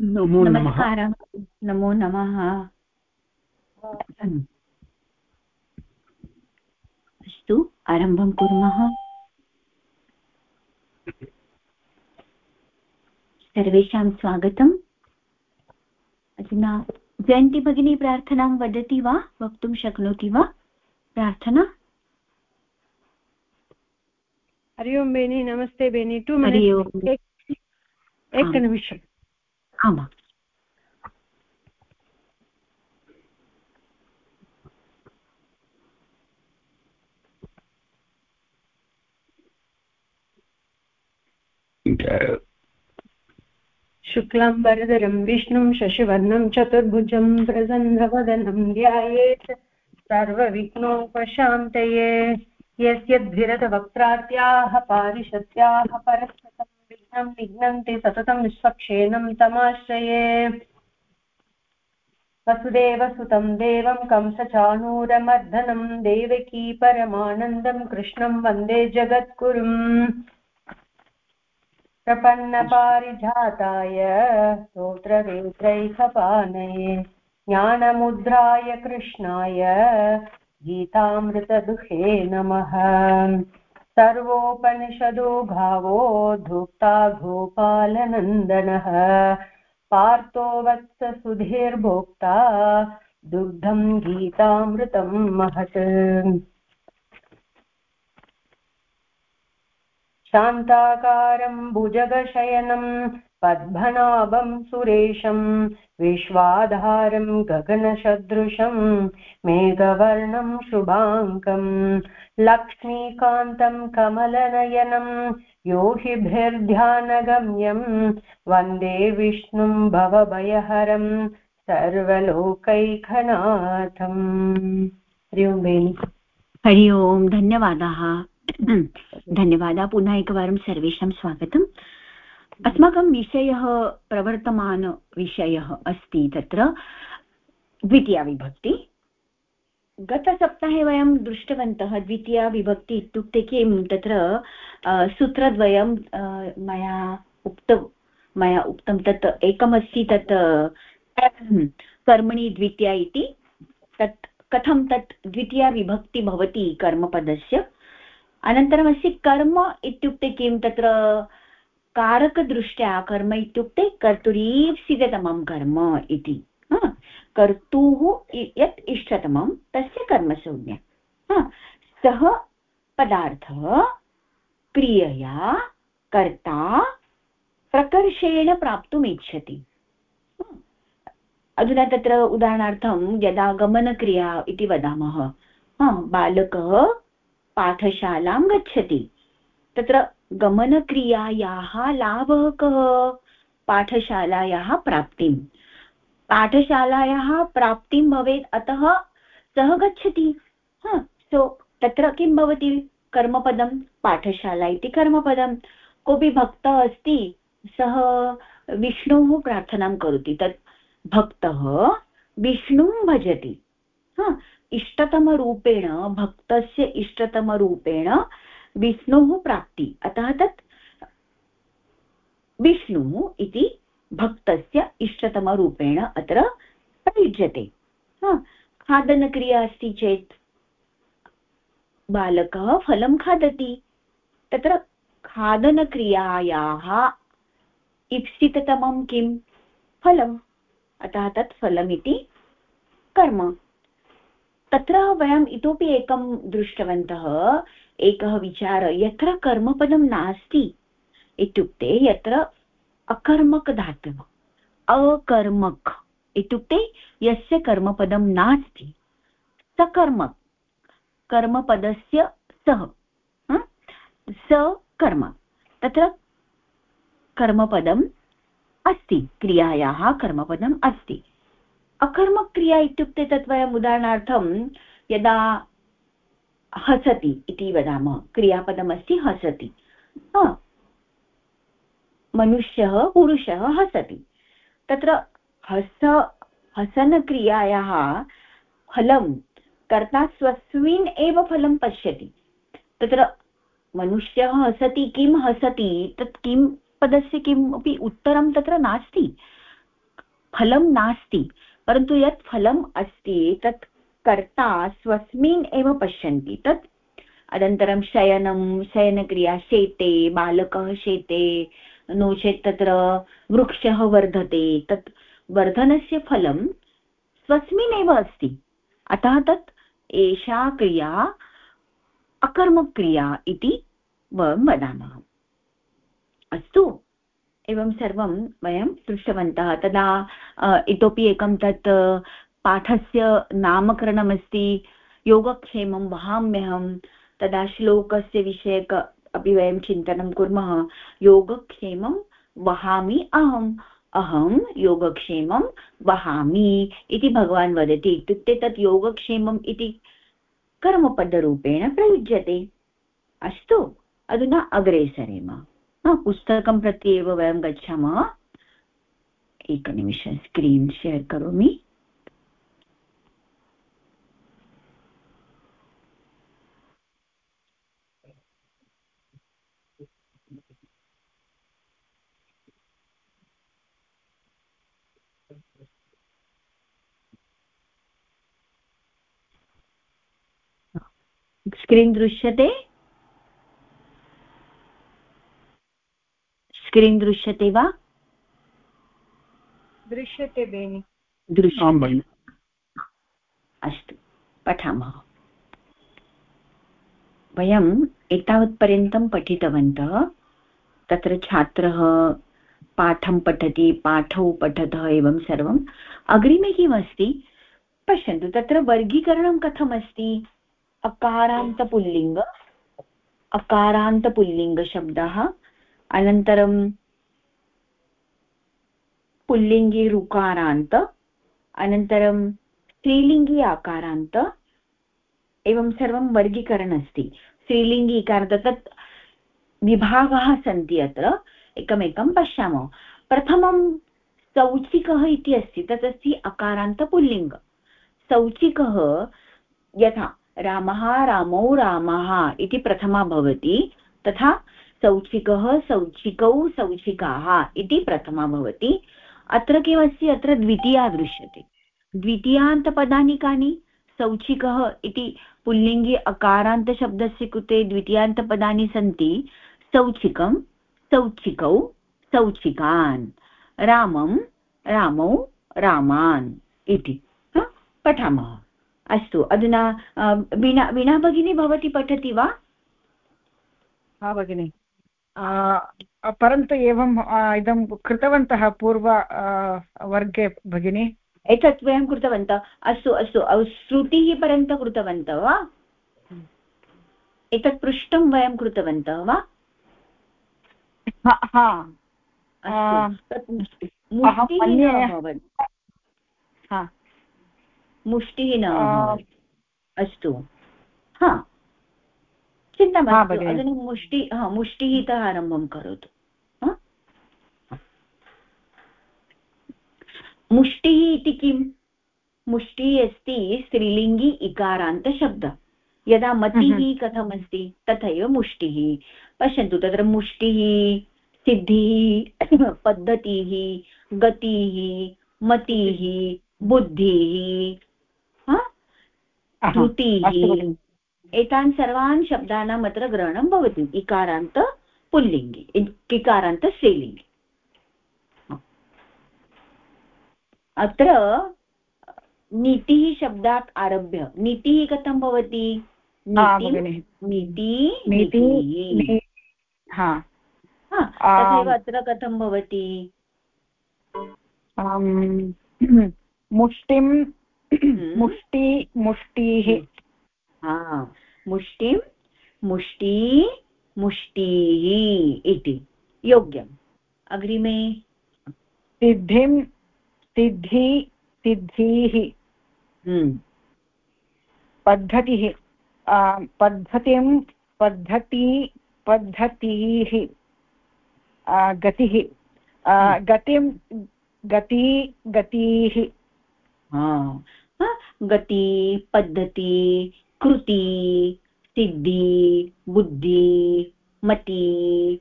नमो नमः। नमो नमः। अस्तु आरम्भं कुर्मः। सर्वेषां स्वागतम्। अधुना जयन्ती भगिनी प्रार्थनां वदति वा? वक्तुं शक्नोति वा? प्रार्थना? हरि ओं बेनि नमस्ते बेनि। टु एकनिमिषम् आमाम् शुक्लाम्बरधरं विष्णुं शशिवर्णं चतुर्भुजं प्रसन्नवदनं ध्यायेत् सर्वविघ्नोपशान्तये यस्यद्भिरतवक्त्रात्याः पारिषत्याः परस्पतं विघ्नं निघ्नन्ति सततं निष्पक्षेणं तमाश्रये। वसुदेवसुतं देवं कंसचाणूरमर्दनं, देवकी परमानन्दं कृष्णं वंदे जगद्गुरुम्। प्रपन्नपारिजाताय स्तोत्रवेत्रैकपानये ज्ञानमुद्राय कृष्णाय गीतामृतदुहे नमः। सर्वोपनिषदो भावो धूक्ता गोपालनन्दनः। पार्थो वत्ससुधीर्भोक्ता दुग्धं गीतामृतं महत्। शान्ताकारं भुजगशयनं पद्मनाभं सुरेशं विश्वाधारं गगनसदृशं मेघवर्णं शुभाङ्कं लक्ष्मीकान्तं कमलनयनं योगिभिर्ध्यानगम्यं वंदे विष्णुं भवभयहरं सर्वलोकैकनाथम्। हरि ओं बेनि। हरि ओं, धन्यवादाः। धन्यवादः। पुनः एकवारं सर्वेषां स्वागतम्। अस्माकं विषयः प्रवर्तमानविषयः अस्ति तत्र। द्वितीया विभक्ति। गतसप्ताहे वयं दृष्टवन्तः द्वितीया विभक्ति इत्युक्ते किं? तत्र सूत्रद्वयं मया उक्तं मया उक्तं तत् एकमस्ति तत् कर्मणि द्वितीया इति। तत्, कथं तत् द्वितीया विभक्ति भवति कर्मपदस्य? अनन्तरमस्ति कर्म इत्युक्ते किं? तत्र कारकदृष्ट्या कर्म इत्युक्ते कर्तुरीप्सिततमं कर्म इति कर्तुः यत् इष्टतमं तस्य कर्मसंज्ञा सः पदार्थः क्रियया कर्ता प्रकर्षेण प्राप्तुम् इच्छति अधुना तत्र उदाहरणार्थं यदा गमनक्रिया इति वदामः बालकः पाठशालां गच्छति, तत्र गमनक्रियायाः लाभः कः पाठशालायाः प्राप्तिं पाठशालायाः प्राप्तिं भवेत्, अतः सः गच्छति। सो तत्र किं भवति? कर्मपदं, पाठशाला इति कर्मपदं। कोऽपि भक्तः अस्ति, सः विष्णोः प्रार्थनां करोति। तत् भक्तः विष्णुं भजति। इष्टतमरूपेण, भक्तस्य इष्टतमरूपेण विष्णोः प्राप्ति। अतः तत् विष्णुः इति भक्तस्य इष्टतमरूपेण अत्र प्रयुज्यते। खादनक्रिया अस्ति चेत् बालकः फलं खादति। तत्र खादनक्रियायाः इप्सिततमं किं? फलम्। अतः तत् फलमिति कर्म। तत्र वयम् इतोपि एकं दृष्टवन्तः एकः विचार, यत्र कर्मपदं नास्ति इत्युक्ते यत्र अकर्मकधातुः अकर्मक इत्युक्ते यस्य कर्मपदं नास्ति सकर्म कर्मपदस्य सः स कर्म तत्र कर्मपदम् अस्ति, क्रियायाः कर्मपदम् अस्ति। अकर्मक्रिया इत्युक्ते तत् वयम् उदाहरणार्थं, यदा हसति इति वदामः। क्रियापदमस्ति हसति। मनुष्यः, पुरुषः हसति। तत्र हस हसनक्रियायाः फलं कर्ता स्वस्मिन् एव फलं पश्यति। तत्र मनुष्यः हसति, किं हसति, तत् किं पदस्य किमपि उत्तरं तत्र नास्ति। फलं नास्ति, परन्तु यत् फलम् अस्ति, तत् कर्ता स्वस्मिन् एव पश्यन्ति। तत् अनन्तरं शयनं, शयनक्रिया शेते, बालकः शेते, नो चेत् तत्र वृक्षः वर्धते। तत् वर्धनस्य फलं स्वस्मिन् एव अस्ति। अतः तत् एषा क्रिया अकर्मक्रिया इति वयं वदामः। अस्तु, एवं सर्वं वयं दृष्टवन्तः। तदा इतोपि एकं तत् पाठस्य नामकरणमस्ति, योगक्षेमं वहाम्यहं, तदा श्लोकस्य विषयक अपि वयं चिन्तनं कुर्मः, योगक्षेमं वहामि अहम्, अहं योगक्षेमं वहामि इति भगवान् वदति इत्युक्ते तत् योगक्षेमम् इति कर्मपदरूपेण प्रयुज्यते। अस्तु, अधुना अग्रे सरेम। पुस्तकं प्रति एव वयं गच्छामः। एकनिमिषं स्क्रीन् शेर् करोमि। स्क्रीन् दृश्यते? स्क्रीन् दृश्यते वा? दृश्यते बेनि। दृश्यते। अस्तु पठामः। वयम् एतावत्पर्यन्तं पठितवन्तः तत्र छात्रः पाठं पठति पाठौ पठतः एवं सर्वम्। अग्रिमे किमस्ति? पश्यन्तु तत्र वर्गीकरणं कथमस्ति? अकारान्तपुल्लिङ्ग अकारान्तपुल्लिङ्गशब्दः अनन्तरं पुल्लिङ्गी ऋकारान्त अनन्तरं स्त्रीलिङ्गी आकारान्त। एवं सर्वं वर्गीकरण अस्ति स्त्रीलिङ्गी इकारान्त, तत् विभागाः सन्ति अत्र। एकमेकं पश्यामः। प्रथमं सौचिकः इति अस्ति तत् अकारान्तपुल्लिङ्ग सौचिकः यथा रामः रामौ रामः इति प्रथमा भवति, तथा सौचिकः सौचिकौ सौचिकाः इति प्रथमा भवति। अत्र किमस्ति? अत्र द्वितीया दृश्यते। द्वितीयान्तपदानि कानि? सौचिकः इति पुल्लिङ्गे अकारान्तशब्दस्य कृते द्वितीयान्तपदानि सन्ति। सौचिकं, सौचिकौ, सौचिकान्। रामं, रामौ, रामान् इति पठामः। अस्तु अधुना वीणा वीणा भगिनी भवती पठति वा? हा भगिनि। परन्तु एवम् इदं कृतवन्तः पूर्व वर्गे भगिनि। एतत् वयं कृतवन्तः। अस्तु अस्तु श्रुतिः पर्यन्तं कृतवन्तः वा? एतत् पृष्ठं वयं कृतवन्तः वा? मुष्टिः न अस्तु. हा. चिन्ता मास्तु अधुना मुष्टि हा मुष्टिः तः आरम्भं करोतु. मुष्टिः इति किम्? मुष्टिः अस्ति स्त्रीलिङ्गी इकारान्तशब्दः. यदा मतिः कथमस्ति तथैव मुष्टिः. पश्यन्तु तत्र मुष्टिः सिद्धिः पद्धतिः गतिः मतिः बुद्धिः श्रुतिः एतान् सर्वान् शब्दानाम् अत्र ग्रहणं भवति। इकारान्त पुल्लिङ्गि। इकारान्त स्त्रीलिङ्गि। अत्र नीतिः शब्दात् आरभ्य। नीतिः कथं भवति? नीति तथैव अत्र कथं भवति? मुष्टिं। मुष्टि मुष्टिः। मुष्टिं मुष्टी मुष्टिः इति। योग्यम्। अग्रिमे। सिद्धिं सिद्धि सिद्धिः। हम्म। पद्धतिः। पद्धतिं पद्धति पद्धतिः। गतिः। हम्म। गतिं गति गतिः। गति पद्धति कृति सिद्धि बुद्धि मति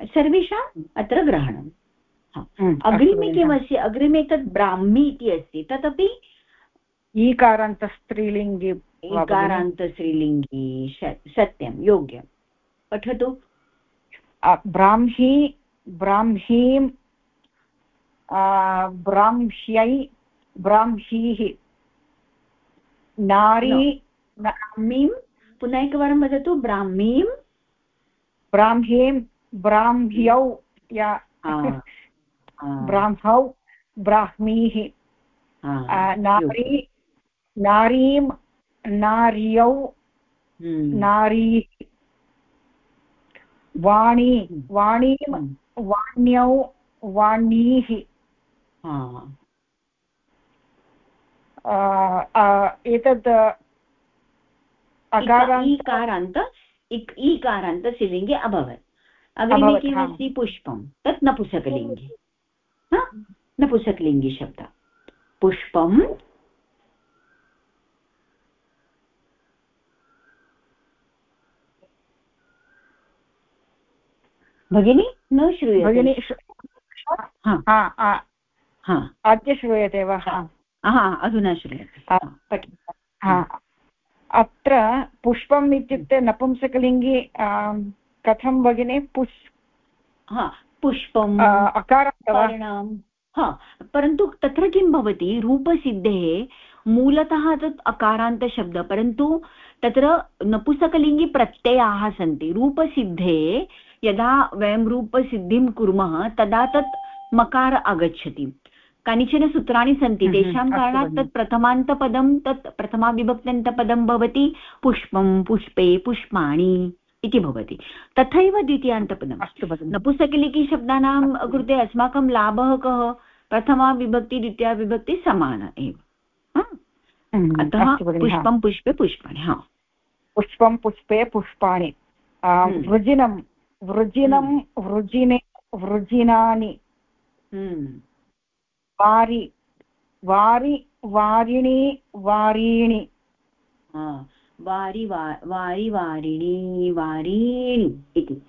सर्वेषाम् अत्र ग्रहणं। अग्रिमे किमस्ति? अग्रिमे तत् ब्राह्मी इति अस्ति। तदपि ईकारान्त स्त्रीलिङ्गि ईकारान्त स्त्रीलिङ्गी सत्यं योग्यं। पठतु। ब्राह्मी ब्राह्मीं ब्राह्म्यै ब्राह्मीः। नारी ब्राह्मीं पुनः एकवारं वदतु ब्राह्मीं। ब्राह्मीं ब्राह्म्यौ या ब्राह्मौ ब्राह्मीः। नारी नारीं नार्यौ हम्म। नारी। वाणी हम्म। वाणीं हम्म। वाण्यौ वाणीः। एतत् इकारान्त ईकारान्त स्त्रीलिङ्गे अभवत् अग्रिमे किमस्ति पुष्पं तत् नपुसकलिङ्गे नपुसकलिङ्गी शब्द पुष्पं भगिनी न श्रूयते अद्य श्रूयते वा अधुना श्रूयते। अत्र पुष्पम् इत्युक्ते नपुंसकलिङ्गे कथं भगिनि? पुष् पुष्पम् अकारं हा परन्तु तत्र किं भवति? रूपसिद्धेः मूलतः तत् अकारान्तशब्दः परन्तु तत्र नपुसकलिङ्गे प्रत्ययाः सन्ति। रूपसिद्धे यदा वयं रूपसिद्धिं कुर्मः तदा तत् मकार आगच्छति। कानिचन सूत्राणि सन्ति हम्म, हम्म, तेषां कारणात् तत् प्रथमान्तपदं तत् प्रथमाविभक्त्यन्तपदं भवति पुष्पं पुष्पे पुष्पाणि इति भवति। तथैव द्वितीयान्तपदम्। अस्तु नपुसकलिकीशब्दानां कृते अस्माकं लाभः कः? प्रथमा विभक्ति द्वितीया विभक्ति समान एव। हम्म, अतः पुष्पं पुष्पे पुष्पाणि हा। पुष्पं पुष्पे पुष्पाणि। वृजिनं वृजिनं वृजिने वृजिनानि। वारि वारि वारिणि वारीणि वारि वारि वारिणी वारीणि इति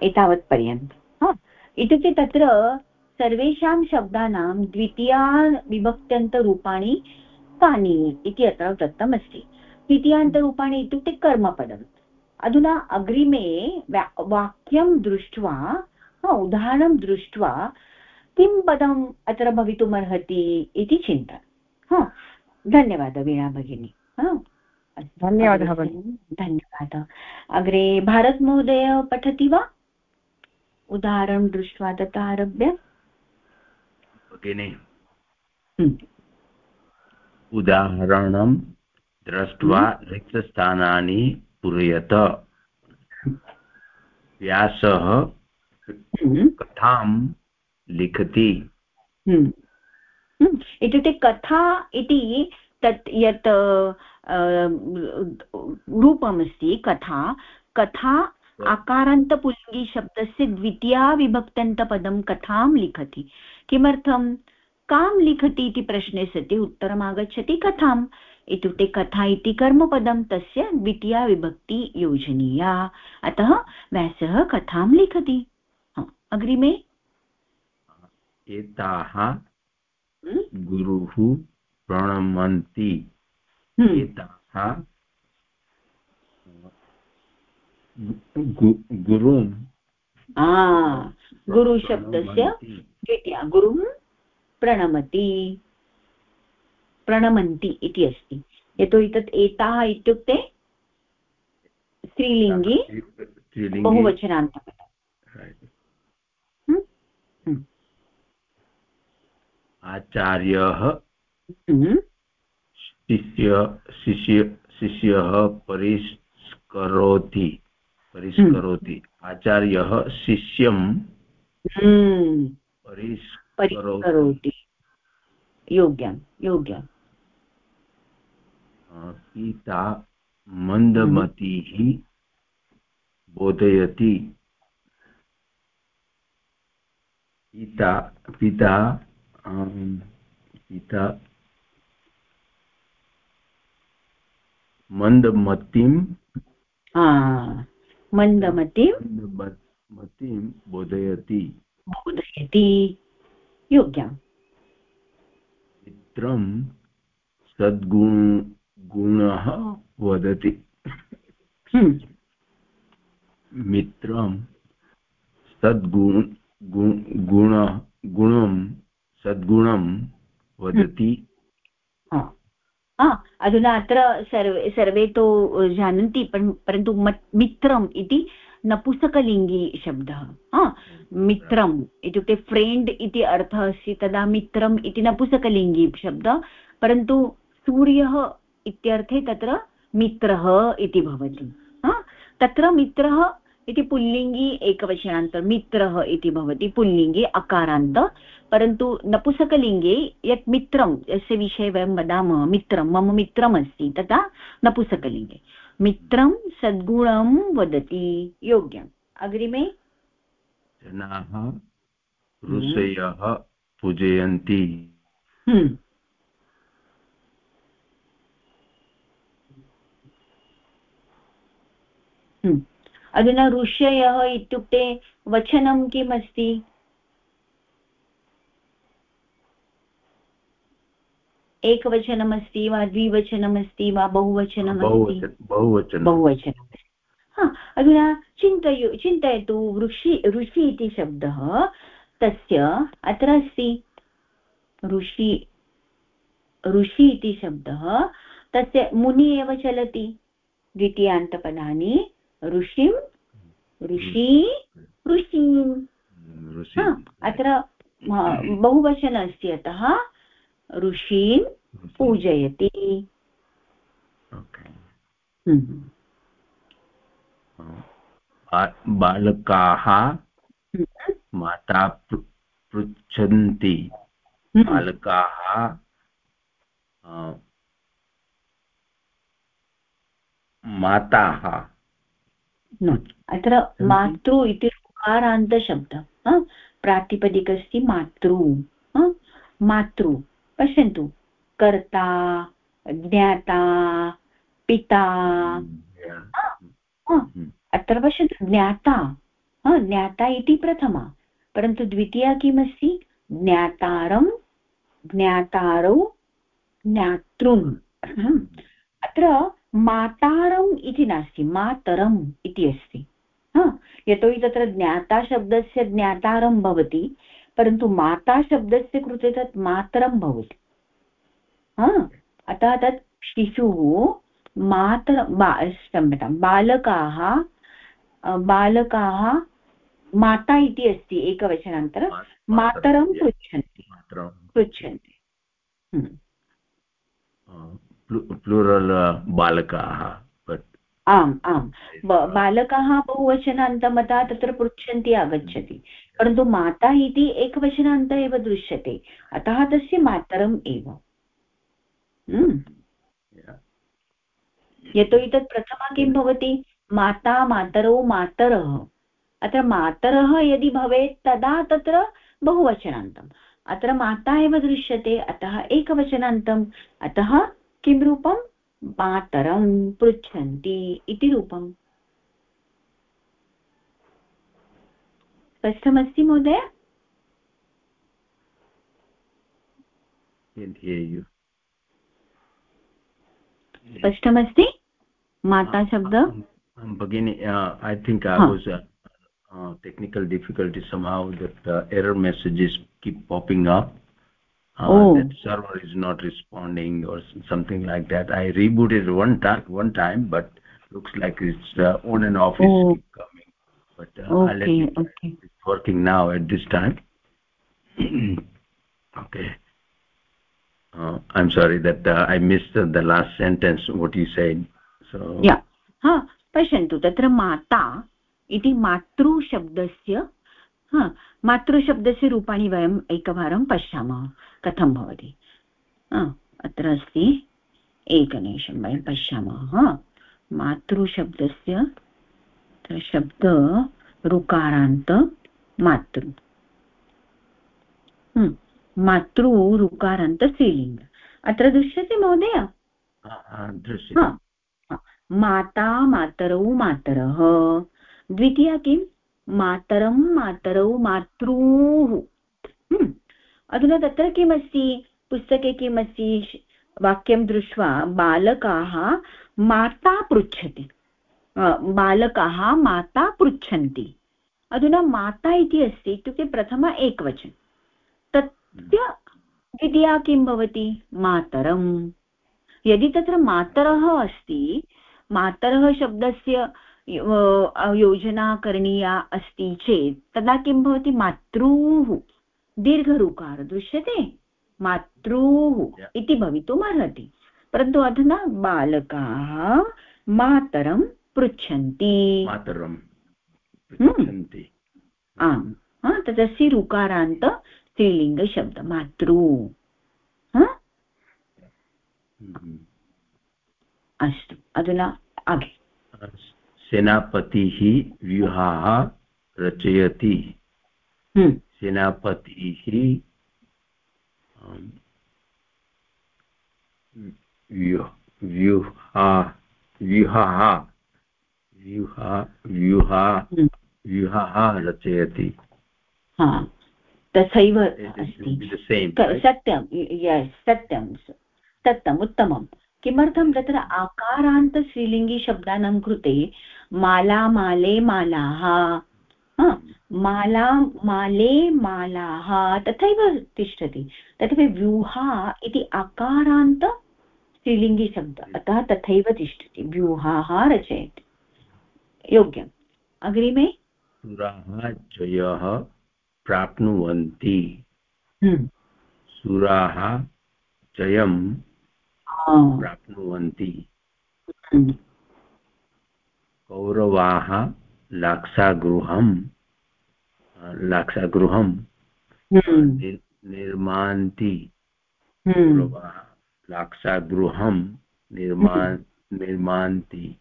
एतावत्पर्यन्तम् इत्युक्ते तत्र सर्वेषां शब्दानां द्वितीया विभक्त्यन्तरूपाणि कानि इति अत्र दत्तमस्ति द्वितीयान्तरूपाणि इत्युक्ते कर्मपदम् अधुना अग्रिमे वाक्यं दृष्ट्वा उदाहरणं दृष्ट्वा किं पदम् अत्र भवितुमर्हति इति चिन्ता हा धन्यवादः वीणा भगिनी। धन्यवादः धन्यवादः। अग्रे भारतमहोदय पठति वा? उदाहरणं दृष्ट्वा ततः आरभ्य। भगिनि। उदाहरणं दृष्ट्वा। रिक्तस्थानानि पूरयत। व्यासः। कथां लिखति। इत्युक्ते कथा इति तत् यत् रूपमस्ति कथा। कथा आकारान्तपुल्लिङ्गिशब्दस्य द्वितीया विभक्त्यन्तपदं कथां लिखति। किमर्थं? कां लिखति इति प्रश्ने सति उत्तरम् आगच्छति कथाम्। इत्युक्ते कथा इति कर्मपदं तस्य द्वितीया विभक्ति योजनीया अतः व्यासः कथां लिखति। अग्रिमे एताः गुरुः प्रणमन्ति। एताः गुरुं गुरुशब्दस्य द्वितीया गुरुं प्रणमति। प्रणमन्ति इति अस्ति। यतोहि तत् एताः इत्युक्ते स्त्रीलिङ्गे हम्म? हम्म। आचार्यः हम्म। शिष्य शिष्य शिष्यः परिष्करोति परिष्करोति। आचार्यः शिष्यं हम्म। परिष्करोति। योग्यं योग्यं। पिता मन्दमतिः बोधयति। पिता पिता पिता मन्दमतिं मन्दमतिं मतिं बोधयति। बोधयति। योग्यम्। मित्रं सद्गुण गुणः वदति। हम्म, मित्रं सद्गुण गुण गुणं सद्गुणं वदति। अधुना अत्र सर्वे सर्वे तु जानन्ति परं- परन्तु मत्- मित्रम् इति नपुसकलिङ्गी शब्दः। मित्रम् इत्युक्ते फ्रेण्ड् इति अर्थः अस्ति, तदा मित्रम् इति नपुसकलिङ्गी शब्दः, परन्तु सूर्यः इत्यर्थे तत्र मित्रः इति भवति। हा, तत्र मित्रः इति पुल्लिङ्गी एकवचनान्त मित्रः इति भवति पुल्लिङ्गे अकारान्त। परन्तु नपुसकलिङ्गे यत् मित्रं यस्य विषये वयं वदामः मित्रं मम मित्रमस्ति तथा नपुसकलिङ्गे। मित्रं सद्गुणं वदति योग्यम्। अग्रिमे। जनाः ऋषयः पूजयन्ति। हम्म, हम्म। अधुना ऋषयः इत्युक्ते वचनं किम् अस्ति? एकवचनमस्ति वा द्विवचनमस्ति वा बहुवचनमस्ति बहुवचन बहुवचनं बहुवचनमस्ति हा अधुना चिन्तयु चिन्तयतु ऋषि ऋषि इति शब्दः तस्य अत्र अस्ति। ऋषि ऋषि इति शब्दः तस्य मुनि एव चलति द्वितीयान्तपदानि। ऋषिं ऋषि ऋषि हा, अत्र बहुवचन अस्ति अतः ऋषीन् पूजयति। हम्म। बालकाः माता पृच्छन्ति। हम्म। बालकाः माताः। अत्र मातृ इति ऋकारान्तशब्दः हा? प्रातिपदिक अस्ति मातृ मातृ। पश्यन्तु। कर्ता ज्ञाता पिता. हम्म. अत्र पश्यन्तु ज्ञाता हा? ज्ञाता इति प्रथमा। परन्तु द्वितीया किमस्ति? ज्ञातारं ज्ञातारौ ज्ञातॄन्। अत्र मातारम् इति नास्ति मातरम् इति अस्ति। हा यतोहि तत्र ज्ञाताशब्दस्य ज्ञातारं भवति परन्तु माताशब्दस्य कृते तत् मातरं भवति। हा अतः तत् शिशुः मातर बा क्षम्यतां बालकाः बालकाः माता इति अस्ति एकवचनान्तरं मातरं पृच्छन्ति। पृच्छन्ति। हम्म। प्लूरल् बालकाः बट् आम् आम्। ब- बालकाः बहुवचनान्तमतः तत्र पृच्छन्ति आगच्छति। परन्तु माता इति एकवचनान्त एव दृश्यते। अतः तस्य मातरम् एव। हम्म। यतोहि तत् प्रथमा किं भवति? माता मातरौ मातरः। अत्र मातरः यदि भवेत् तदा तत्र बहुवचनान्तम्। अत्र माता एव दृश्यते अतः एकवचनान्तम्। अतः किम रूपम मातरं पृच्छन्ति इति रूपम् स्पष्टमस्ति महोदय? स्पष्टमस्ति? माता शब्द? भगिनी I think I was technical difficulty somehow that error messages keep popping up Uh, Oh. That server is not responding or s- something like that. I rebooted one time, one time, but looks like it's uh, on and off is Oh. keep coming. But uh, I'll let okay you try. okay It's working now at this time. okay. Uh, I'm sorry that uh, I missed uh, the last sentence, what you said. So, या हा पश्यन्तु तत्र माता इति मातृशब्दस्य हा मातृशब्दस्य रूपाणि वयम् एकवारं पश्यामः कथं भवति? अत्र अस्ति एकनिमिषं वयं पश्यामः। मातृशब्दस्य शब्द ऋकारान्त मातृ। मातृ ऋकारान्त स्त्रीलिङ्ग। अत्र दृश्यते महोदय। माता मातरौ मातरः। द्वितीया किम् मातरं मातरौ मातॄः। अधुना तत्र किमस्ति? पुस्तके किमस्ति? वाक्यं दृष्ट्वा बालकाः माता पृच्छति। बालकाः माता पृच्छन्ति। अधुना माता इति अस्ति इत्युक्ते प्रथम एकवचन। तस्य द्वितीया किं भवति? मातरम्। यदि तत्र मातरः अस्ति, मातरः शब्दस्य योजना करणीया अस्ति चेत् तदा किं भवति? मातृः। दीर्घरुकार दृश्यते। मातृः इति भवितुम् अर्हति। परन्तु अधुना बालकाः मातरं पृच्छन्ति। मातरं हम्म। आम्। तदस्ति ऋकारान्त स्त्रीलिङ्गशब्द मातृ। हम्म। अस्तु अधुना अगे सेनापतिः व्यूहाः रचयति। हम्म। सेनापतिः व्यूहा व्यूहाः व्यूहा व्यूहा हम्म। व्यूहाः रचयति। हा तथैव सत्यं सत्यं सत्यम् उत्तमं किमर्थं तत्र आकारान्त श्रीलिङ्गिशब्दानां कृते माला माले मालाः माला माले मालाः तथैव तिष्ठति। तथैव व्यूहा इति आकारान्त स्त्रीलिङ्गिशब्द अतः तथैव तिष्ठति। व्यूहाः रचयति। योग्यम्। अग्रिमे? सुराः जयः प्राप्नुवन्ति। हम्म। सुराः जयं प्राप्नुवन्ति। हम्म। कौरवाः लाक्षागृहं लाक्षागृहं हम्म। निर्मान्ति। हम्म। कौरवाः लाक्षागृहं निर्मा निर्मान्ति।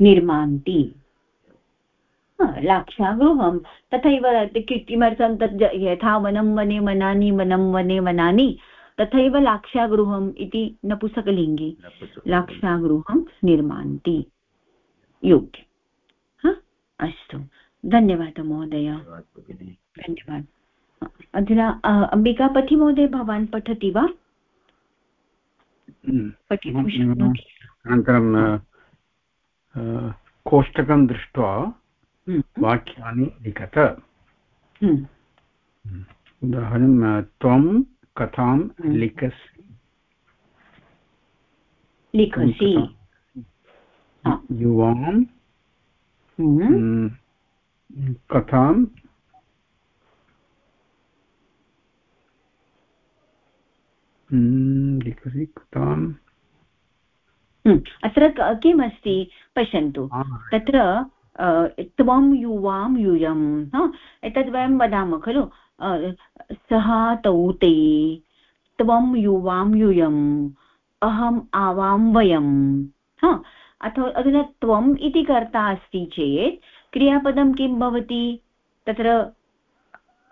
निर्मान्ति। लाक्षागृहं तथैव किमर्थं तत् यथा वनं वने वनानि वनं वने वनानि तथैव लाक्षागृहम् इति नपुसकलिङ्गे। लाक्षागृहं निर्मान्ति। योग्य। अस्तु। धन्यवादः महोदय। धन्यवादः अधुना अम्बिकापतिमहोदय भवान् पठति वा? हम्म। अनन्तरं कोष्टकं दृष्ट्वा हम्म। वाक्यानि लिखत। हम्म। उदाहरणं त्वं कथां लिखसि। लिखसि। युवां कथां लिखसि कथां। अत्र किमस्ति? पश्यन्तु। तत्र त्वं युवां यूयं एतद् वयं वदामः खलु? सः तौ ते त्वं युवां यूयम् अहम् आवां वयं हा? अथवा अधुना त्वम् इति कर्ता अस्ति चेत् क्रियापदं किं भवति? तत्र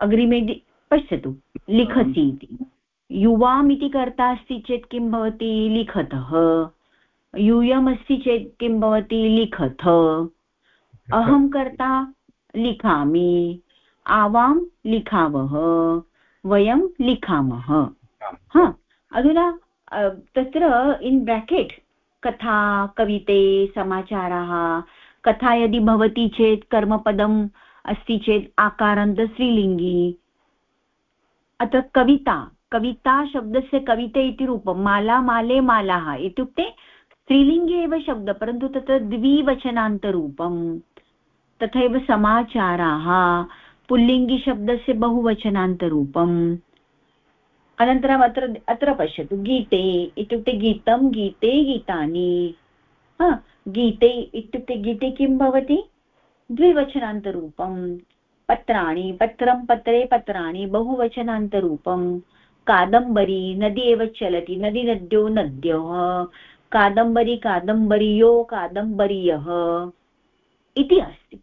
अग्रिमे पश्यतु लिखति इति। युवाम् इति कर्ता अस्ति चेत् किं भवति? लिखतः। यूयमस्ति चेत् किं भवति? लिखथ। अहं कर्ता लिखामि। आवां लिखावः। वयं लिखामः। हा अधुना तत्र इन् ब्राकेट् कथा, कविते, समाचाराः। कथा यदि भवति चेत् कर्मपदम् अस्ति चेत् आकारान्त स्त्रीलिङ्गी अत्र कविता। कविता शब्दस्य कविते इति रूपं माला, माले, मालाः इत्युक्ते स्त्रीलिङ्गे एव शब्दः, परन्तु तत्र द्विवचनान्तरूपम् तथैव समाचाराः। पुल्लिङ्गिशब्दस्य बहुवचनान्तरूपम्। अनन्तरम् अत्र अत्र पश्यतु। गीते इत्युक्ते गीतं, गीते गीतानि। गीते इत्युक्ते गीते किं भवति? द्विवचनान्तरूपं। पत्राणि, पत्रं, पत्रे, पत्राणि, बहुवचनान्तरूपं। कादम्बरी, नदी एव चलति। नदी, नद्यो, नद्यः। कादम्बरी, कादम्बर्यो, कादम्बर्यः। इति अस्ति।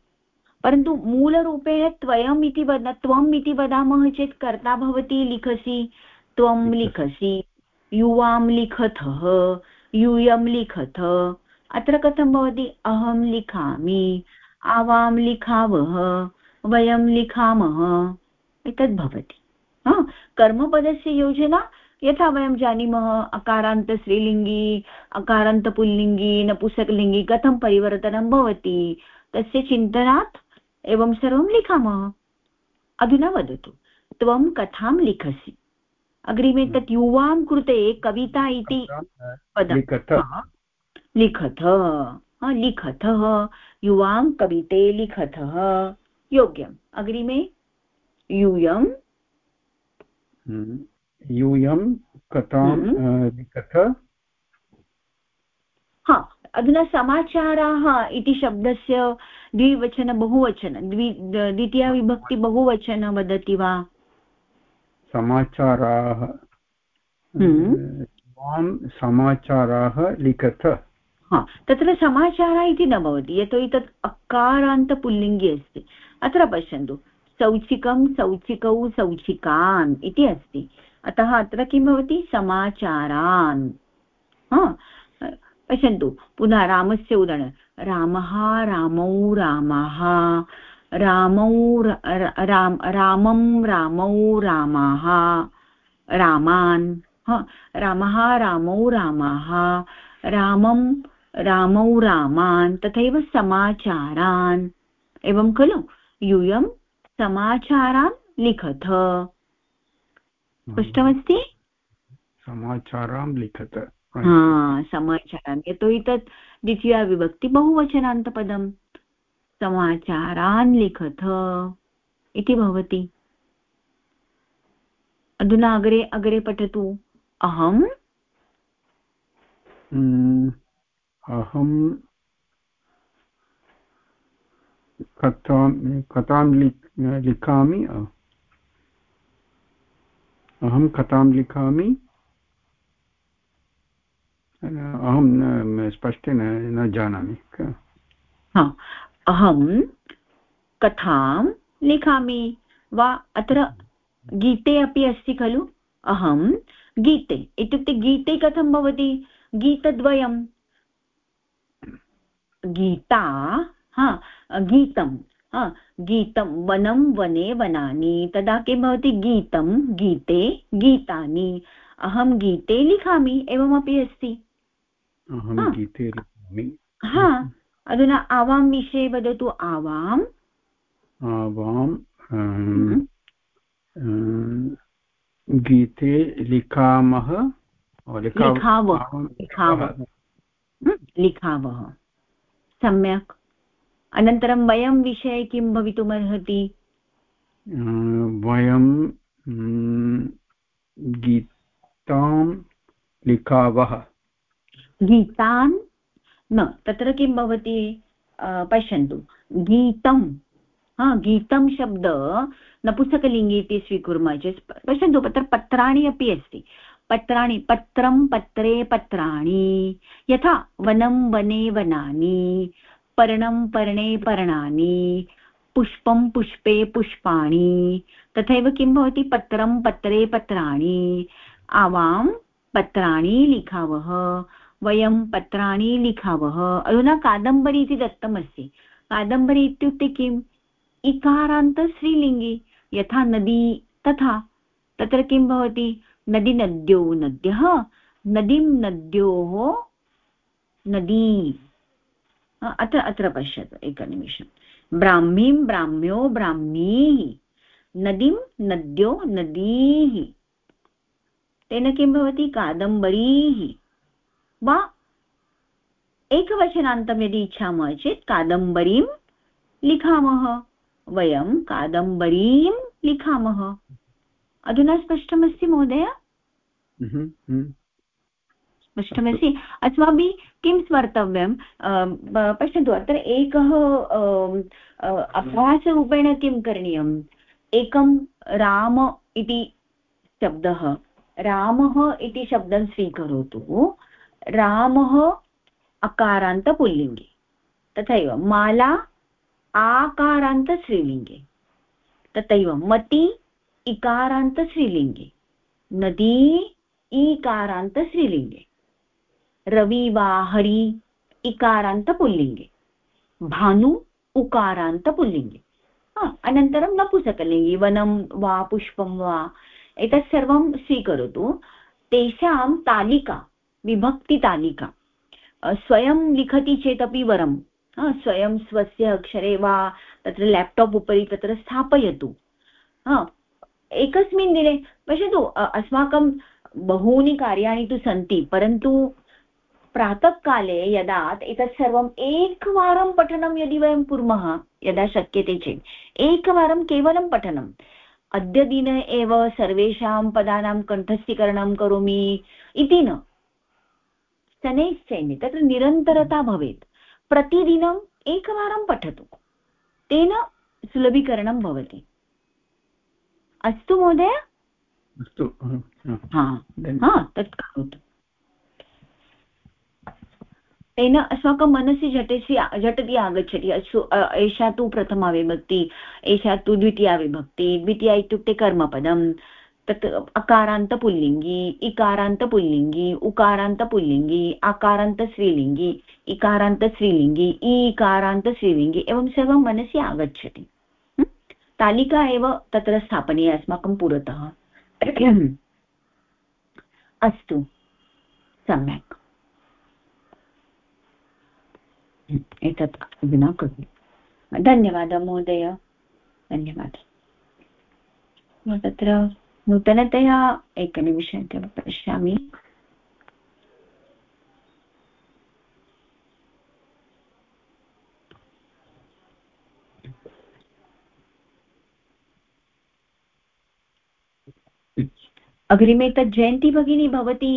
परन्तु मूलरूपेण त्वयम् इति वद त्वम् इति वदामः चेत् कर्ता भवति लिखसि। त्वं लिखसि युवां लिखथः यूयं लिखथ। अत्र कथं भवति? अहं लिखामि आवां लिखावः वयं लिखामः। एतद् भवति। कर्मपदस्य योजना यथा वयं जानीमः अकारान्तस्त्रीलिङ्गी अकारान्तपुल्लिङ्गी नपुसकलिङ्गी कथं परिवर्तनं भवति? तस्य चिन्तनात् एवं सर्वं लिखामः। अधुना वदतु त्वं कथां लिखसि? अग्रिमे तत् युवां कृते कविता इति पदं। लिखथ लिखतः युवां कविते लिखतः योग्यम्। अग्रिमे यूयं हम्म। यूयं कथां हम्म। लिखत। हा अधुना समाचाराः इति शब्दस्य द्विवचन बहुवचन द्वि द्वितीया विभक्ति बहुवचन वदति वा? समाचाराः हम्म। समाचाराः लिखत। हा तत्र समाचारः इति न भवति यतोहि तत् अकारान्तपुल्लिङ्गे अस्ति। अत्र पश्यन्तु सौचिकं सौचिकौ सौचिकान् इति अस्ति। अतः अत्र किं भवति? समाचारान्। पश्यन्तु पुनः रामस्य उदाहरणं रामः रामौ रामाः रामौ राम रामं रामौ रामाः रामान् रामः रामौ रामाः रामं रामौ रामान् तथैव समाचारान्। एवं खलु? यूयं समाचारान् लिखत स्पष्टमस्ति? समाचारां लिखत। हा समाचारान्। यतोहि तत् द्वितीया विभक्ति बहुवचनान्तपदं समाचारान् लिखत. इति भवति. अधुना अग्रे अग्रे पठतु. अहम्? अहं कथां कथां लिखामि? अहं कथां लिखामि? अहं स्पष्टेन न जानामि। अहं कथां लिखामि वा अत्र गीते अपि अस्ति खलु? अहं गीते। इत्युक्ते गीते कथं भवति? गीतद्वयं। गीता हा गीतं हा गीतं वनं वने वनानि। तदा किं भवति? गीतं गीते गीतानि। अहं गीते लिखामि एवमपि अस्ति। हा। अधुना आवां विषये वदतु आवाम् आवां हम्म। गीते लिखामः लिखावः लिखावः। लिखावः। सम्यक्। अनन्तरं वयं विषये किं भवितुमर्हति? वयं गीतां लिखावः। गीतान् न, तत्र किं भवति? पश्यन्तु। गीतं हा गीतं शब्द नपुंसकलिङ्गे इति स्वीकुर्मः चेत् पश्यन्तु, तत्र पत्राणि अपि अस्ति। पत्राणि, पत्रं पत्रे पत्राणि, यथा वनं वने वनानि, पर्णं पर्णे पर्णानि, पुष्पं पुष्पे पुष्पाणि, तथैव किं भवति? पत्रं पत्रे पत्राणि, आवां पत्राणि लिखावः। वयं पत्राणि लिखावः। अधुना कादम्बरी इति दत्तमस्ति। कादम्बरी इत्युक्ते किम्? इकारान्त यथा नदी, तथा तत्र किं भवति? नदीनद्यो नद्यः। नदीं नद्योः नदी। अत्र अत्र पश्यतु एकनिमिषं। ब्राह्मीं ब्राह्म्यो ब्राह्मीः। नदीं नद्यो नदीः। तेन किं भवति? कादम्बरीः। वा एकवचनान्तं यदि इच्छामः चेत् कादम्बरीं लिखामः। वयं कादम्बरीं लिखामः। अधुना स्पष्टमस्ति महोदय? हम्म, हम्म। स्पष्टमस्ति? अस्माभिः किं स्मर्तव्यं? पश्यन्तु अत्र एकः अभ्यासरूपेण किं करणीयम्? एकं राम इति शब्दः। रामः इति शब्दं स्वीकरोतु। रामः अकारान्तपुल्लिङ्गे तथैव माला आकारान्तस्त्रीलिङ्गे तथैव मति इकारान्तस्त्रीलिङ्गे नदी ईकारान्तस्त्रीलिङ्गे रवि वा हरि भानु उकारान्त पुल्लिङ्गे। अनन्तरं नपुसकलिङ्गि वनं वा पुष्पं वा एतत् सर्वं स्वीकरोतु। तेषां तालिका विभक्तितालिका। स्वयं लिखति चेदपि वरं। स्वयं स्वस्य अक्षरे वा तत्र लेप्टाप् उपरि तत्र स्थापयतु। एकस्मिन् दिने पश्यतु अस्माकं बहूनि कार्याणि तु सन्ति, परन्तु प्रातःकाले यदा एतत् सर्वम् एकवारं पठनं यदि वयं कुर्मः, यदा शक्यते चेत्, एकवारं केवलं पठनम्। अद्य दिने एव सर्वेषां पदानां कण्ठस्थीकरणं करोमि इति न। शनैश्चैनि तत्र निरन्तरता भवेत्। प्रतिदिनम् एकवारं पठतु। तेन सुलभीकरणं भवति। अस्तु महोदय? अस्तु। हा। तत् करोतु। तेन अस्माकं मनसि झटसि झटति आगच्छति। अस्तु एषा तु प्रथमा विभक्ति एषा तु द्वितीया विभक्ति। द्वितीया इत्युक्ते कर्मपदं तत् अकारान्तपुल्लिङ्गी इकारान्तपुल्लिङ्गी उकारान्तपुल्लिङ्गी आकारान्तस्त्रीलिङ्गी इकारान्तस्त्रीलिङ्गी ईकारान्तस्त्रीलिङ्गी एवं सर्वं मनसि आगच्छति। तालिका एव तत्र स्थापनीया अस्माकं पुरतः। अस्तु। सम्यक्। एतत् विना करोमि। धन्यवादः महोदय। धन्यवादः। तत्र नूतनतया एकनिमिषं पश्यामि अग्रिमे तत् जयन्ती भगिनी भवती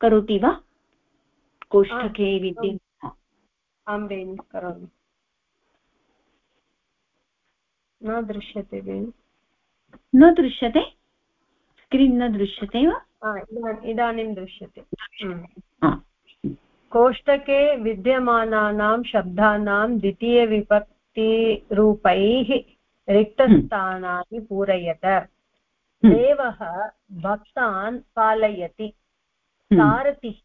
करोति वा कोष्ठके विद्ये आं बेनि करोमि न दृश्यते बेनि न दृश्यते स्क्रीन् न दृश्यते वा इदानीं दृश्यते कोष्टके विद्यमानानां शब्दानां द्वितीयविभक्तिरूपैः रिक्तस्थानानि पूरयत। देवः भक्तान् पालयति। सारथिः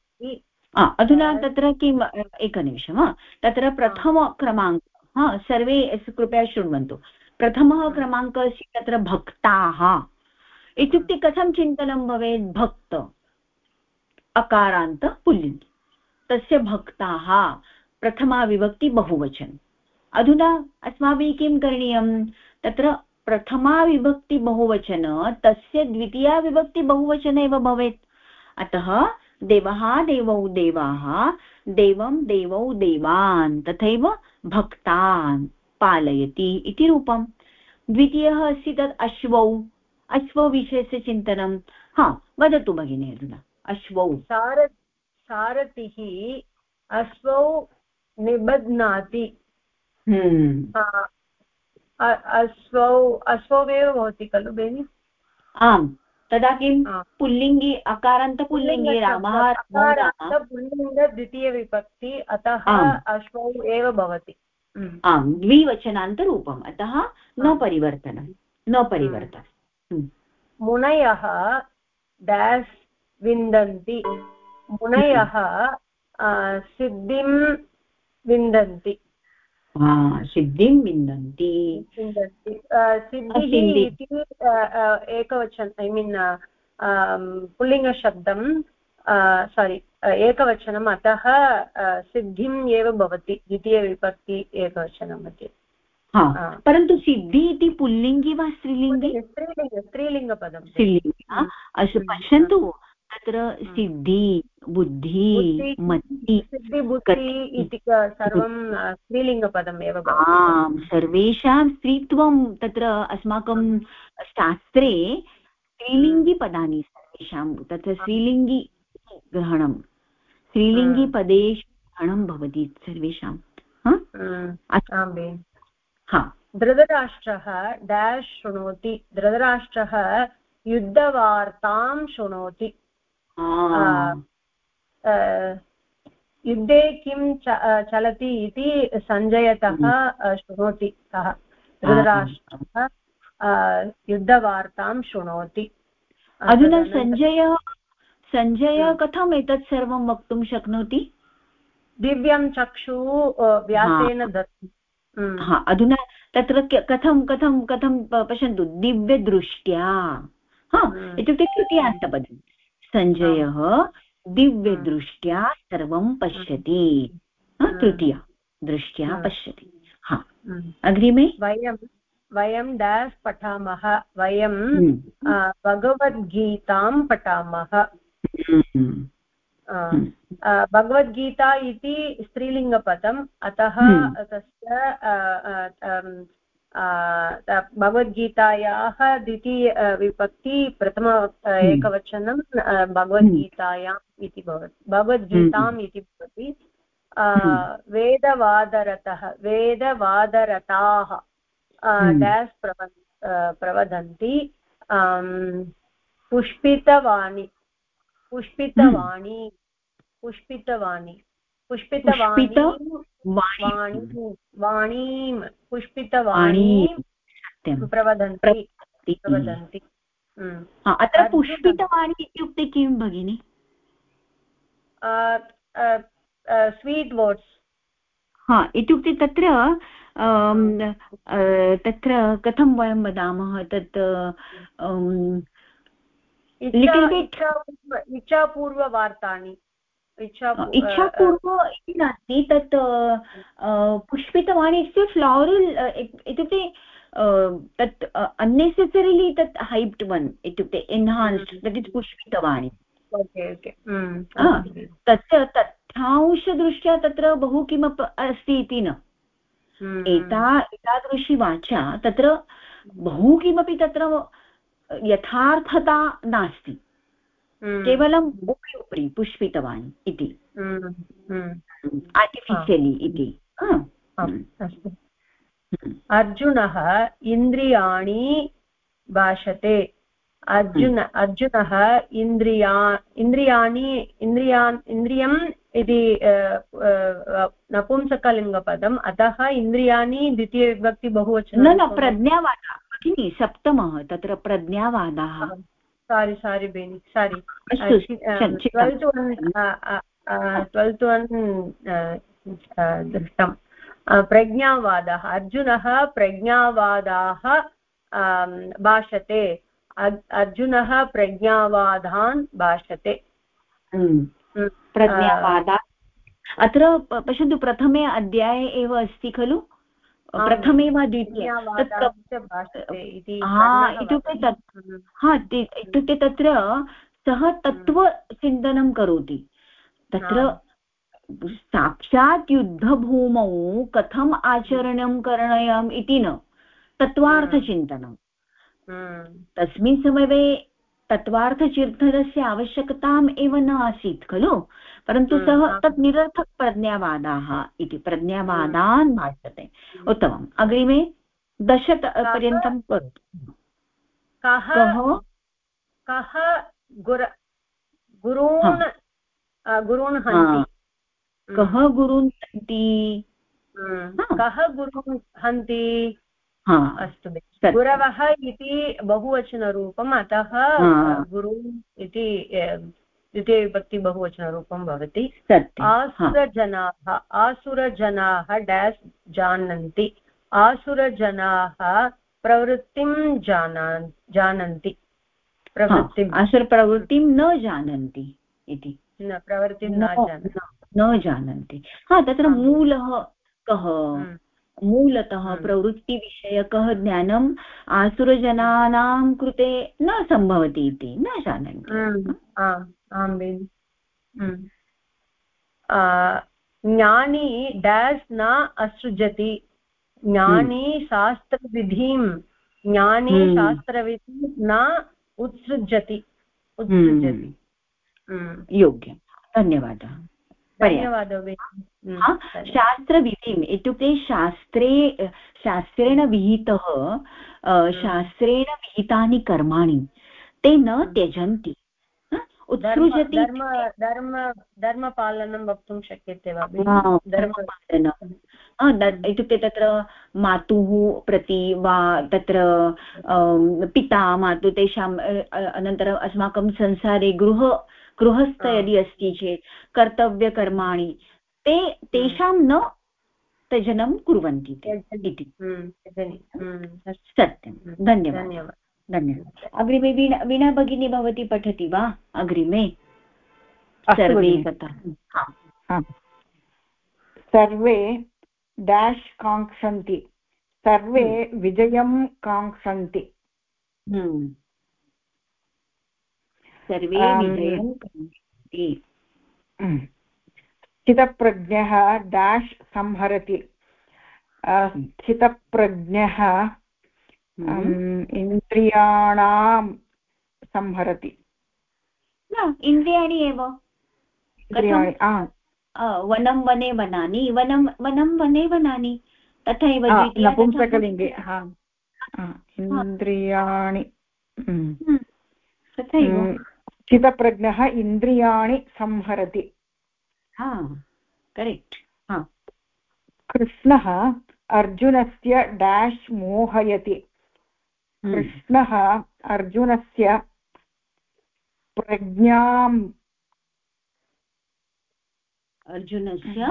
अधुना तत्र किम् एकनिमिषं वा तत्र प्रथमक्रमाङ्क सर्वे कृपया शृण्वन्तु प्रथमः क्रमाङ्कः अस्ति तत्र भक्ताः इत्युक्ते कथं चिन्तनं भवेत्? भक्त, अकारान्त, पुल्लिङ्गि। तस्य भक्ताः प्रथमा विभक्ति बहुवचन। अधुना अस्माभिः किं करणीयं? तत्र प्रथमा विभक्ति बहुवचन, तस्य द्वितीया विभक्ति बहुवचन एव भवेत्। अतः देवः देवौ देवाः, देवं देवौ देवान्, तथैव भक्तान् पालयति इति रूपम्। द्वितीयः अस्ति तत् अश्वौ। अश्वविषयस्य चिन्तनं हा वदतु भगिनी अधुना। अश्वौ। सार सारथिः अश्वौ निबध्नाति। हम्म। अश्वौ अश्वमेव भवति खलु बेनि? आम् तदा किं? पुल्लिङ्गे अकारान्तपुल्लिङ्गे रामः पुल्लिङ्ग द्वितीयविभक्ति अतः अश्वौ एव भवति। आम् द्विवचनान्तरूपम् अतः न परिवर्तनं न परिवर्तनं। मुनयः डेश् विन्दन्ति। मुनयः सिद्धिं विन्दन्ति। सिद्धिं विन्दन्ति। सिद्धिः इति एकवचन ऐ मीन् पुल्लिङ्गशब्दं सारि एकवचनम् अतः सिद्धिम् एव भवति। द्वितीयविभक्ति एकवचनं मध्ये परन्तु सिद्धि इति पुल्लिङ्गि वा स्त्रीलिङ्गि? स्त्रीलिङ्ग स्त्रीलिङ्गपदं स्त्रीलिङ्गि अस्तु पश्यन्तु तत्र सिद्धि बुद्धि मति इति सर्वं स्त्रीलिङ्गपदम् एव आम् सर्वेषां स्त्रीत्वं तत्र अस्माकं शास्त्रे स्त्रीलिङ्गिपदानि सर्वेषां तत्र स्त्रीलिङ्गि ग्रहणं। स्त्रीलिङ्गिपदेषु ग्रहणं भवति सर्वेषां। हा। धृतराष्ट्रः डेश् शृणोति धृतराष्ट्रः युद्धवार्तां शृणोति। युद्धे किं चलति इति सञ्जयतः हम्म। शृणोति सः। धृतराष्ट्रः युद्धवार्तां शृणोति। अधुना सञ्जय सञ्जय हम्म। कथम् एतत् सर्वं वक्तुं शक्नोति? दिव्यं चक्षु व्यासेन दत्तं हा अधुना तत्र कथं कथं कथं पश्यन्तु दिव्यदृष्ट्या हा इत्युक्ते तृतीयान्तपदं सञ्जयः दिव्यदृष्ट्या सर्वं पश्यति तृतीया दृष्ट्या पश्यति हा अग्रिमे वयं वयं डास् पठामः वयं भगवद्गीतां पठामः भगवद्गीता इति स्त्रीलिङ्गपदम्। अतः तस्य भगवद्गीतायाः द्वितीय विभक्ति प्रथम एकवचनं भगवद्गीतायाम् इति भवति। भगवद्गीताम् इति भवति। वेदवादरतः वेदवादरताः डेस् प्रव प्रवदन्ति। पुष्पितवाणी। पुष्पितवाणी पुष्पितवाणी पुष्पितवाणी वाणीं पुष्पितवाणीं। प्रवदन्ति। प्रवदन्ति अत्र पुष्पितवाणी इत्युक्ते किं भगिनि? Sweet words. हा इत्युक्ते तत्र तत्र कथं वयं वदामः? तत् इच्छापूर्ववार्तानि इच्छापूर्व इति नास्ति तत् पुष्पितवाणी इत्युक्ते फ्लोरल् इत्युक्ते तत् अन्नेसेसरिलि तत् हैप्ड् वन् इत्युक्ते एन्हान्स्ड् दट् इस् पुष्पितवाणी। तस्य तथ्यांशदृष्ट्या तत्र बहु किमपि अस्ति इति न। एता एतादृशी वाचा तत्र बहु किमपि तत्र यथार्थता नास्ति। केवलम् उपरि उपरि पुष्पितवान् इति। आर्टिफिशियलि इति। अर्जुनः इन्द्रियाणि भाषते। अर्जुन अर्जुनः इन्द्रिया इन्द्रियाणि इन्द्रियान् इन्द्रियम् इति नपुंसकलिङ्गपदम् अतः इन्द्रियाणि द्वितीयविभक्ति बहुवचनं न न प्रज्ञावादः। भगिनि सप्तमः तत्र प्रज्ञावादाः सारि सारि बेनि सारि वन् दृष्टं प्रज्ञावादः अर्जुनः प्रज्ञावादाः भाषते। अर्जुनः प्रज्ञावादान् भाषते। प्रज्ञावादा अत्र पश्यन्तु प्रथमे अध्याये एव अस्ति खलु? प्रथमे वा द्वितीय इत्युक्ते तत् हा इत्युक्ते तत्र सः तत्त्वचिन्तनं करोति। तत्र साक्षात् युद्धभूमौ कथम् आचरणं करणीयम् इति न। तत्त्वार्थचिन्तनं। तस्मिन् समये तत्त्वार्थचिन्तनस्य आवश्यकताम् एव न आसीत् खलु? परन्तु हम्म, सः तत् निरर्थक प्रज्ञावादाः इति प्रज्ञावादान् भाषते उत्तमम्। अग्रिमे दश पर्यन्तं करोतु। कः कः गुर गुरून् गुरून् कः गुरून् हन्ति? कः गुरून् हन्ति? अस्तु गुरवः इति बहुवचनरूपम् अतः गुरु इति द्वितीयविभक्ति बहुवचनरूपं भवति आसुरजनाः आसुरजनाः डेस् जानन्ति। आसुरजनाः प्रवृत्तिं जाना जानन्ति। प्रवृत्तिम् आसुरप्रवृत्तिं न जानन्ति इति। न प्रवृत्तिं न जानन्ति। हा तत्र मूलः कः? हम्म। मूलतः हम्म। प्रवृत्तिविषयकः ज्ञानम् आसुरजनानां कृते न सम्भवति इति न जानन्ति। हम्म। आं बेनि ज्ञानी डेस् न असृजति ज्ञानी। शास्त्रविधिं ज्ञानी शास्त्रविधिं न उत्सृजति उत्सृजति योग्यं धन्यवादः धन्यवादः शास्त्रविधिम् इत्युक्ते शास्त्रे शास्त्रेण विहितः शास्त्रेण विहितानि कर्माणि ते न त्यजन्ति उत्सृजति धर्म धर्मपालनं वक्तुं शक्यते वा धर्मपालनं। इत्युक्ते तत्र मातुः प्रति वा तत्र पिता मातुः तेषाम् अनन्तरम् अस्माकं संसारे गृह गृहस्थ यदि अस्ति चेत् कर्तव्यकर्माणि ते तेषां न त्यजनं कुर्वन्ति इति। हम्म, हम्म। सत्यं। धन्यवादः। धन्यवादः अग्रिमे वीणा वीणा भगिनी भवती पठति वा? अग्रिमे। सर्वे हा। हा। सर्वे डाश् काङ्क्षन्ति सर्वे विजयं काङ्क्षन्ति हम्म। सर्वे विजयं काङ्क्षन्ति हम्म। स्थितप्रज्ञः डाश् संहरति। स्थितप्रज्ञः हम्म। इन्द्रियाणां संहरति न इन्द्रियाणि एव वनं वने वनानि वनं वनं वने वनानि तथैव नपुंसकलिङ्गे इन्द्रियाणि तथैव स्थितप्रज्ञः इन्द्रियाणि संहरति करेक्ट् कृष्णः अर्जुनस्य डाश् मोहयति कृष्णः अर्जुनस्य प्रज्ञां अर्जुनस्य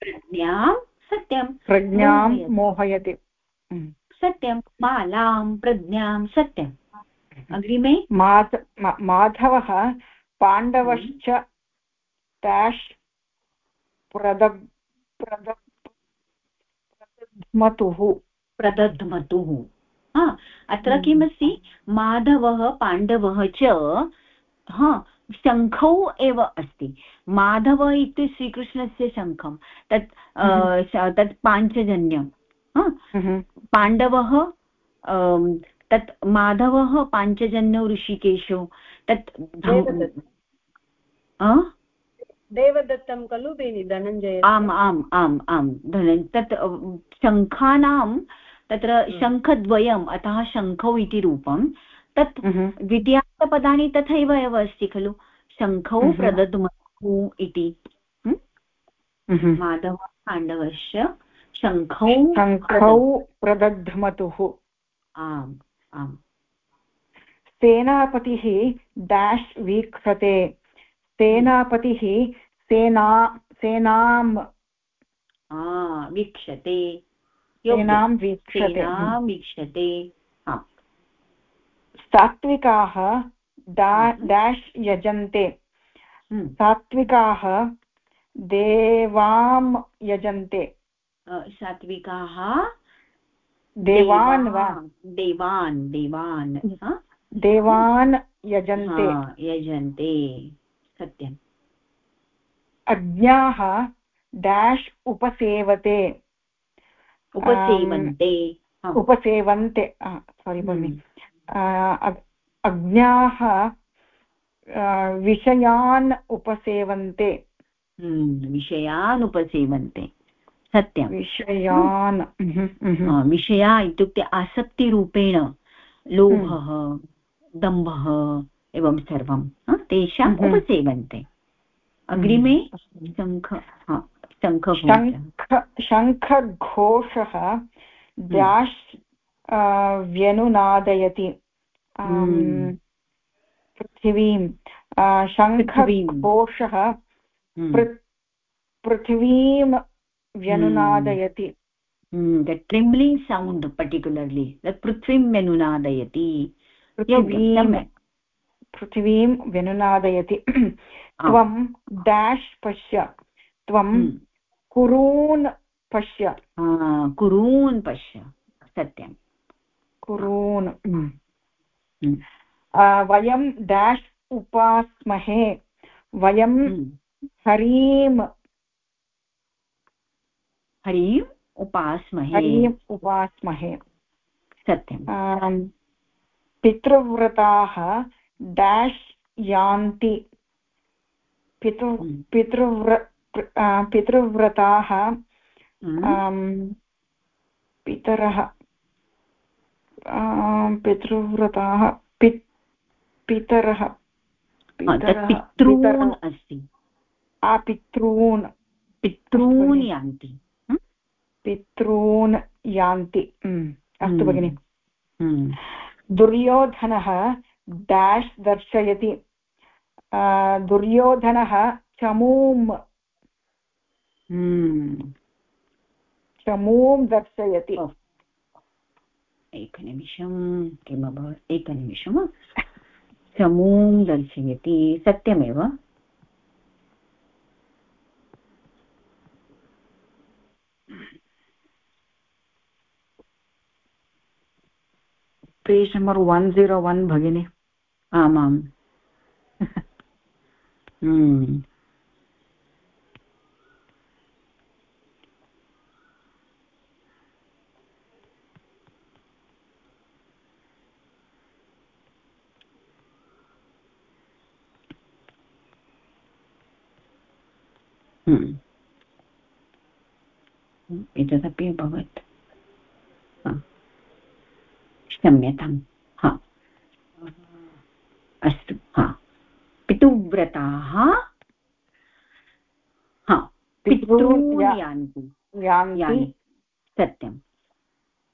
प्रज्ञां सत्यं। प्रज्ञां मोहयति। हम्म। सत्यं। मालां प्रज्ञां सत्यम्। अग्रिमे। माध माधवः पाण्डवश्च डाश् प्रद प्रद प्रदध्मतुः प्रदध्मतुः अत्र हम्म। किमस्ति? माधवः पाण्डवः च हा शङ्खौ एव अस्ति। माधव इति श्रीकृष्णस्य शङ्खं तत् अ, तत् पाञ्चजन्यं हम्म। पाण्डवः तत् माधवः पाञ्चजन्यौ ऋषिकेशौ तत् देवदत्तं। खलु बेनि धनञ्जय आम् आम् आम् आम् धनं तत् शङ्खानां तत्र शङ्खद्वयम् अतः शङ्खौ इति रूपं। तत् हम्म। द्वितीयान्तपदानि तथैव एव अस्ति खलु। शङ्खौ Mhm. प्रदद्मतुः इति? हम्म। माधव पाण्डवस्य शङ्खौ शङ्खौ प्रदध्मतुः आम् आम्। सेनापतिः डाश् वीक्षते। सेनापतिः सेना सेनां वीक्षते। वीक्षते वीक्षते सात्विकाः. डाश् यजन्ते। हम्म। सात्विकाः देवां यजन्ते। सात्विकाः देवान् वा? देवान् देवान् देवान् यजन्ते। यजन्ते। सत्यम्। अज्ञाः डाश् उपसेवते। उपसेवन्ते। उपसेवन्ते। सारि भगिनि। हम्म। अज्ञाः विषयान् उपसेवन्ते। हम्म, विषयान् उपसेवन्ते। सत्यं विषयान् विषया इत्युक्ते आसक्तिरूपेण लोभः दम्भः एवं सर्वं तेषाम्. उपसेवन्ते। अग्रिमे शङ्ख शङ्खघोषः अ, व्यनुनादयति। पृथिवीं शङ्खघोषः पृथिवीं व्यनुनादयति द ट्रिम्लिङ्ग् सौण्ड् पर्टिक्युलर्लि पृथ्वीं व्यनुनादयति पृथिवीं व्यनुनादयति त्वं डाश् पश्य त्वं। कुरून् पश्य। कुरून् पश्य सत्यं कुरून् वयं डाश् उपास्महे वयं। हरीं हरिम्। उपास्महे। हरीम् उपास्महे। सत्यम्। आम्, पितृव्रताः डाश् यान्ति। पितृ। पितृव्र पितृव्रताः हम्म। पितरः पितृव्रताः पि- पितरः पितॄन् अस्ति पितॄन् पितॄन् यान्ति हम्म? पितॄन् यान्ति अस्तु हम्म। भगिनि हम्म। दुर्योधनः डाश् दर्शयति दुर्योधनः चमूम् हम्म। चमूं दर्शयति। एकनिमिषं किम् अभवत् एकनिमिषं चमूं दर्शयति सत्यमेव? Page number one zero one भगिनि। आमाम्। एतदपि अभवत्। क्षम्यताम्। हा। अस्तु। हा। पितुव्रताः। हा। पितॄन् यान्ति यानि। सत्यम्।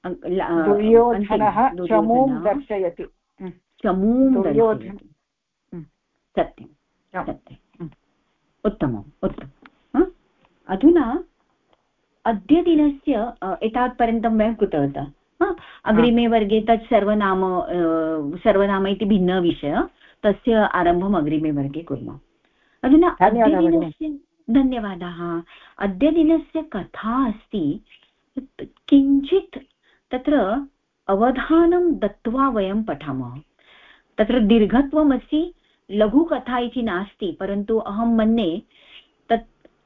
दुर्योधनः चमूं दर्शयति। चमूं दर्शयति। सत्यं सत्यम्। उत्तमम्। उत्तमम्। अधुना अद्यदिनस्य एतावत्पर्यन्तं वयं कृतवन्तः। अग्रिमे वर्गे तत् सर्वनाम सर्वनाम इति भिन्नविषय तस्य आरम्भम् अग्रिमे वर्गे कुर्मः। अधुना अद्यदिनस्य धन्यवादाः। अद्यदिनस्य कथा अस्ति किञ्चित् तत्र अवधानं दत्त्वा वयं पठामः। तत्र दीर्घत्वमस्ति लघुकथा इति नास्ति परन्तु अहं मन्ये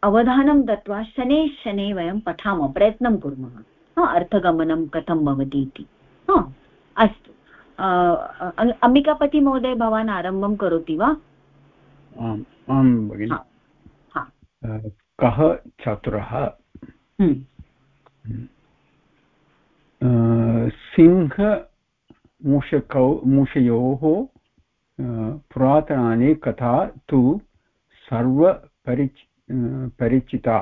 अवधानं दत्त्वा शनैः शनैः वयं पठामः प्रयत्नं कुर्मः। अर्थगमनं कथं भवति इति। अस्तु। अम्बिकापतिमहोदय भवान् आरम्भं करोति वा? आम् आं भगिनि। कः चतुरः हम्म। सिंहमूषकौ मूषयोः पुरातनानि कथा तु सर्वपरिचि परिचिता।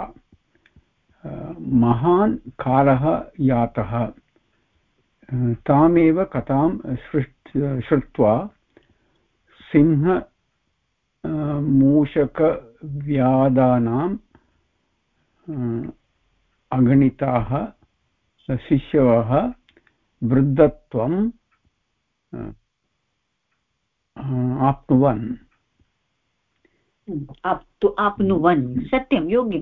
महान् कालः यातः। तामेव कथां श्रुत्वा सिंह मूषकव्यादानां अगणिताः शिष्यवः वृद्धत्वम् आप्नुवन्। आप्नुवन् सत्यं योग्यं।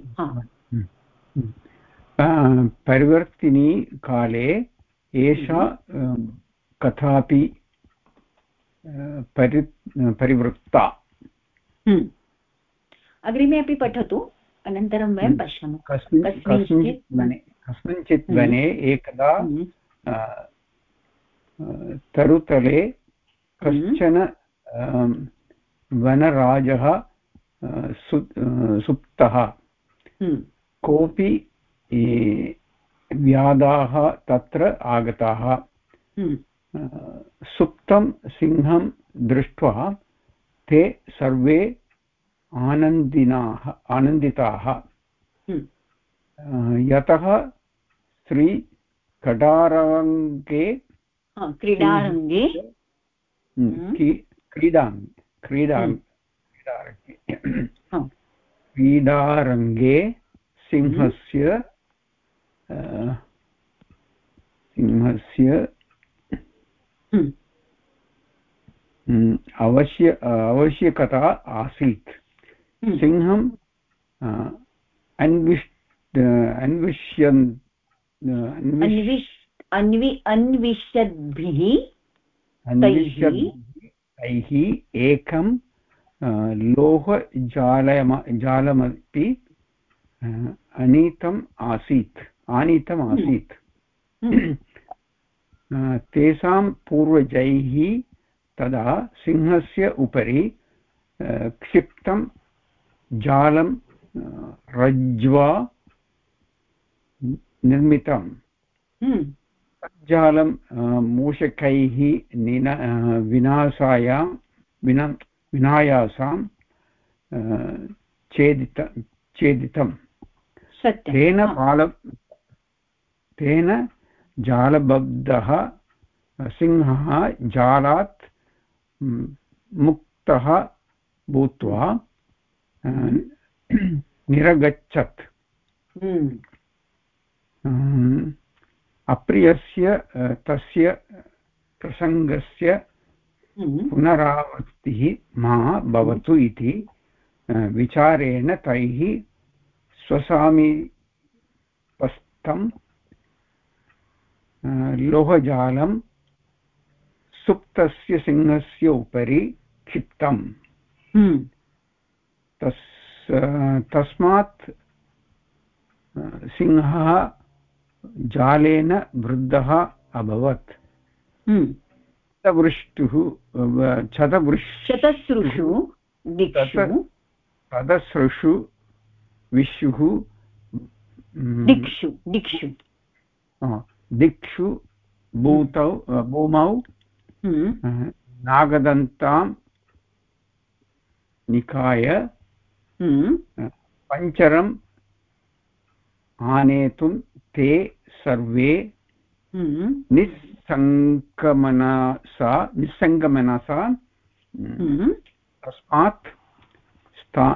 परिवर्तिनी काले एषा हम्म। कथापि परि परिवृत्ता। हम्म। अग्रिमे अपि पठतु अनन्तरं वयं हम्म। पश्यामः। कस्मिंश्चित् वने एकदा तरुतले कश्चन वनराजः सुप्तः। कोऽपि व्याधाः तत्र आगताः। हम्म। सुप्तं सिंहं दृष्ट्वा ते सर्वे आनन्दिनाः आनन्दिताः। हम्म। यतः श्रीकटारङ्गे क्रीडारङ्गे। हम्म, क्रीडां क्रीडां क्रीडारङ्गे सिंहस्य सिंहस्य अवश्य आवश्यकता आसीत्। सिंहम् अन्विष् अन्विष्यन् अन्विष्यद्भिः तैः एकं लोहजालम जालमपि अनीतम् आसीत् आनीतम् हम्म। आसीत् हम्म। तेषां पूर्वजैः तदा सिंहस्य उपरि क्षिप्तं जालं रज्ज्वा निर्मितं हम्म। जालं मूषकैः निन विनाशायां विना विनायासां छेदित छेदितं तेन बाल तेन जालबद्धः सिंहः जालात् मुक्तः भूत्वा निरगच्छत् हम्म। अप्रियस्य तस्य प्रसङ्गस्य। पुनरावृत्तिः मा भवतु इति विचारेण तैः स्वसामीपस्थं लोहजालं सुप्तस्य सिंहस्य उपरि क्षिप्तम् हम्म। तस् तस्मात् सिंहः जालेन वृद्धः अभवत्। शतवृष्टुः शतवृष् शतसृषु दिक्षु शतसृषु विशुः दिक्षु दिक्षु दिक्षु भूतौ भूमौ हम्म। नागदन्तां निकाय हम्म। पञ्चरम् आनेतुं ते सर्वे हम्म। सा निस्सङ्गमनसा हम्म। तस्मात् स्था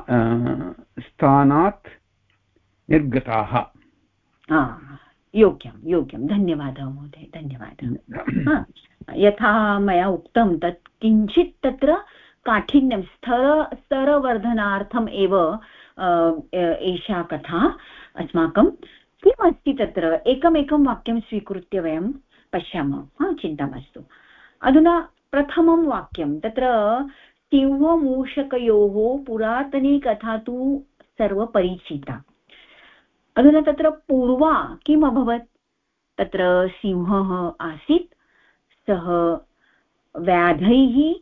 स्थानात् निर्गताः योग्यं योग्यं धन्यवादः महोदय धन्यवादः यथा मया उक्तं तत् किञ्चित् तत्र काठिन्यं स्तर स्तरवर्धनार्थम् एव एषा कथा अस्माकं किम् अस्ति तत्र? एकमेकं वाक्यं स्वीकृत्य वयं पश्यामः। हा, चिन्ता मास्तु। अधुना प्रथमं वाक्यं, तत्र सिंहमूषकयोः पुरातनी कथा तु सर्वपरिचिता। अधुना तत्र पूर्वा किम् अभवत्? तत्र सिंहः आसीत्। सः व्याधैः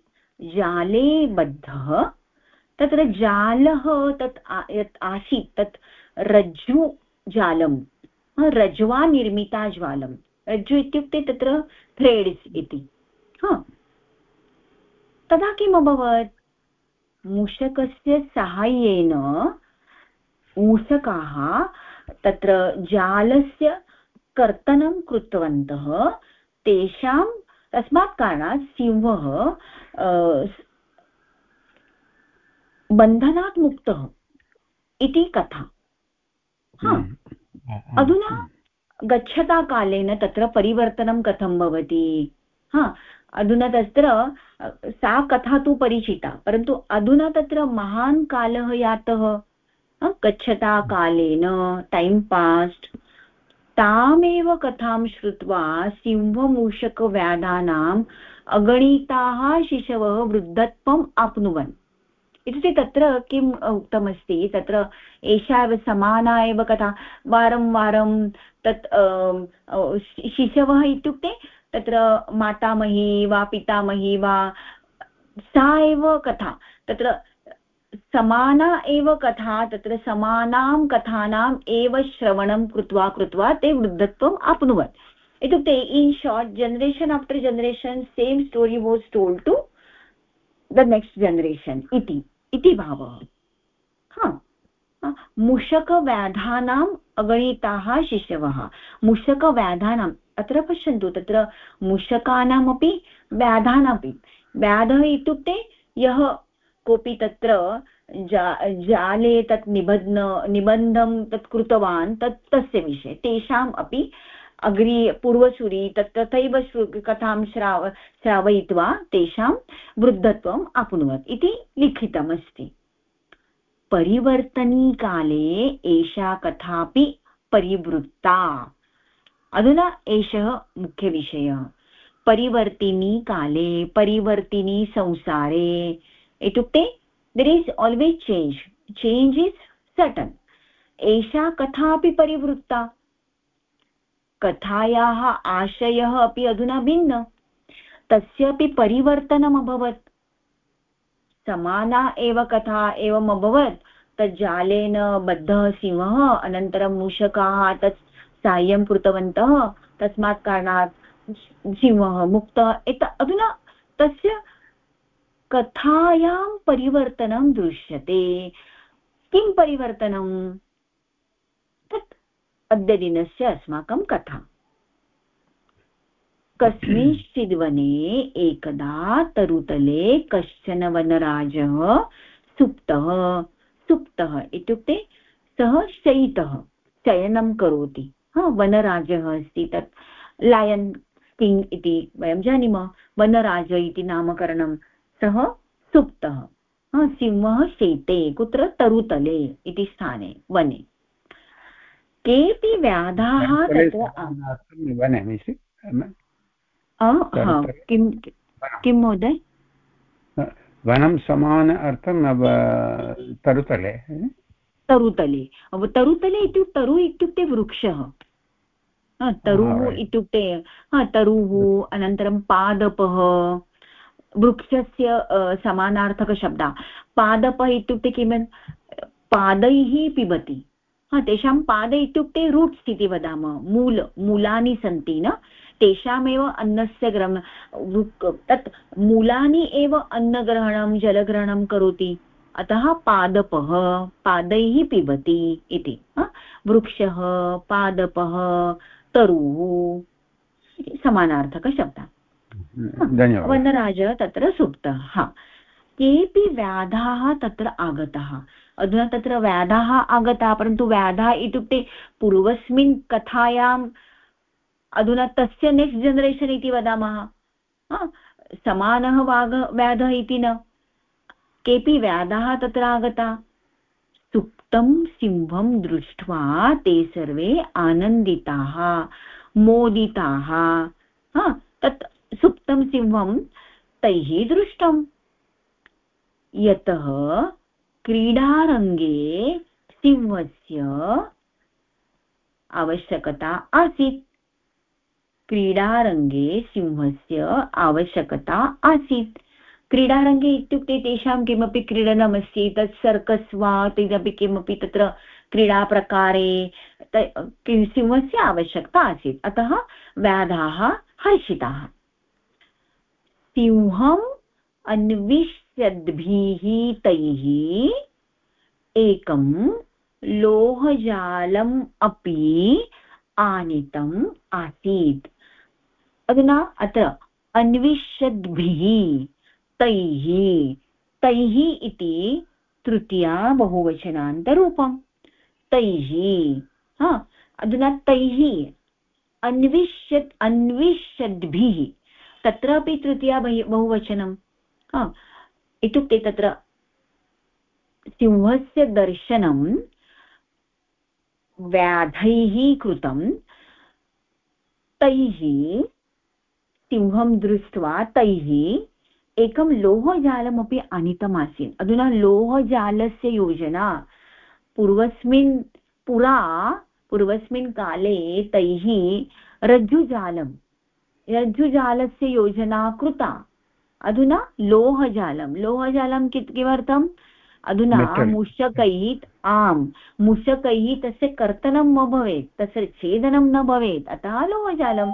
जाले बद्धः। तत्र जालः तत् यत् आसीत्, तत् रज्जुजालं रज्वा निर्मिता ज्वालं रज्जु इत्युक्ते तत्र थ्रेड्स् इति. तदा किम् अभवत्? मूषकस्य साहाय्येन मूषकाः तत्र जालस्य कर्तनं कृतवन्तः. तेषां तस्मात् कारणात् सिंहः बन्धनात् मुक्तः. इति कथा। अधुना गच्छता कालेन तत्र परिवर्तनं कथं भवति? हा. अधुना तत्र सा कथा तु परिचिता परन्तु अधुना तत्र महान् कालः यातः? गच्छता कालेन टैम् पास्ट् तामेव कथां श्रुत्वा सिंहमूषकव्याधानाम् अगणिताः शिशवः वृद्धत्वम् आप्नुवन्। इत्युक्ते तत्र किम् उक्तमस्ति? तत्र एषा एव समाना एव कथा। वारं वारं तत् शिशवः इत्युक्ते तत्र मातामही वा पितामही वा, सा एव कथा। तत्र समाना एव कथा, तत्र समानां कथानाम् एव श्रवणं कृत्वा कृत्वा ते वृद्धत्वम् आप्नुवन्। इत्युक्ते in short generation after generation same story was told to the next generation इति। इति भावः। हा। मुषकव्याधानाम् अगणिताः शिशवः मुषकव्याधानाम्, अत्र पश्यन्तु, तत्र मुषकानामपि व्याधानापि व्याधः इत्युक्ते यः कोऽपि तत्र जा, जाले तत् निबध्न, निबन्धं तत् कृतवान् तत् तस्य विषये, तेषाम् अपि अग्री पूर्वसुरी तत्, तथैव कथां श्राव श्रावयित्वा तेषां वृद्धत्वम् आप्नुवत् इति लिखितमस्ति। परिवर्तनीकाले एषा कथापि परिवृत्ता। अधुना एषः मुख्यविषयः। परिवर्तिनी काले परिवर्तिनी संसारे इत्युक्ते there is always change change is sudden एषा कथापि परिवृत्ता। कथायाः आशयः अपि अधुना भिन्न। तस्यापि परिवर्तनम् अभवत् समाना एव कथा एवम् अभवत्। तत् जालेन बद्धः सिंहः, अनन्तरं मूषकाः तत् साहाय्यं कृतवन्तः। तस्मात् कारणात् सिंहः मुक्तः। एत अधुना तस्य कथायां परिवर्तनं दृश्यते। किं परिवर्तनं तत् अद्यदिनस्य अस्माकं कथा कस्मिंश्चिद् वने एकदा तरुतले कश्चन वनराजः सुप्तः सुप्तः इत्युक्ते सः शयितः शयनं करोति। हा वनराजः अस्ति तत्। लायन् किङ्ग् इति वयं जानीमः वनराज इति नामकरणं। सः सुप्तः। सिंहः शेते कुत्र? तरुतले इति स्थाने वने। केऽपि व्याधाः किं महोदय? वनं समान अर्थं तरुतले। तरुतले। तरुतले इत्युक्ते तरु इत्युक्ते वृक्षः। तरुः इत्युक्ते तरुः अनन्तरं पादपः। वृक्षस्य समानार्थकशब्दः। पादपः इत्युक्ते किं पादैः पिबति। तेषां पाद इत्युक्ते रूट्स् इति वदामः। मूल मूलानि सन्ति न? तेषामेव अन्नस्य ग्रहण तत् मूलानि एव अन्नग्रहणं जलग्रहणं करोति। अतः पादपः पादैः पिबति इति वृक्षः पादपः तरुः समानार्थकशब्दः। वनराज तत्र सुप्तः। हा केऽपि व्याधाः तत्र आगताः। अधुना तत्र व्याधाः आगताः, परन्तु व्याधाः इत्युक्ते पूर्वस्मिन् कथायां अधुना तस्य नेक्स्ट् जनरेशन् इति वदामः। समानः वाग, व्याधः इति न। केऽपि व्याधाः तत्र आगता। सुप्तं सिंहं दृष्ट्वा ते सर्वे आनन्दिताः, मोदिताः। तत् सुप्तं सिंहं तैः दृष्टम्। यतः क्रीडारङ्गे सिंहस्य आवश्यकता आसीत्। क्रीडारङ्गे सिंहस्य आवश्यकता आसीत्। क्रीडारङ्गे इत्युक्ते तेषां किमपि क्रीडनमस्ति, तत् सर्कस् वा तदपि किमपि तत्र क्रीडाप्रकारे सिंहस्य आवश्यकता आसीत्। अतः व्याधाः हर्षिताः। सिंहम् अन्विष्यद्भिः तैः एकं लोहजालम् अपि आनीतम् आसीत्। अधुना अत्र अन्विष्यद्भिः तैः तैः इति तृतीया बहुवचनान्तरूपम्। तैः, हा, अधुना तैः, अन्विष्यत्, अन्विष्यद्भिः, तत्रापि तृतीया बहुवचनं हा इत्युक्ते तत्र सिंहस्य दर्शनं व्याधैः कृतं, तैः सिंहं दृष्ट्वा तैः एकं लोहजालमपि आनीतमासीत् अधुना लोहजालस्य योजना पूर्वस्मिन् पुरा, पूर्वस्मिन् काले तैः रज्जुजालं, रज्जुजालस्य योजना कृता। अधुना लोहजालं। लोहजालं किमर्थम्? अधुना मूषकैः आम् मूषकैः तस्य कर्तनं न भवेत् तस्य छेदनं न भवेत् अतः लोहजालम्।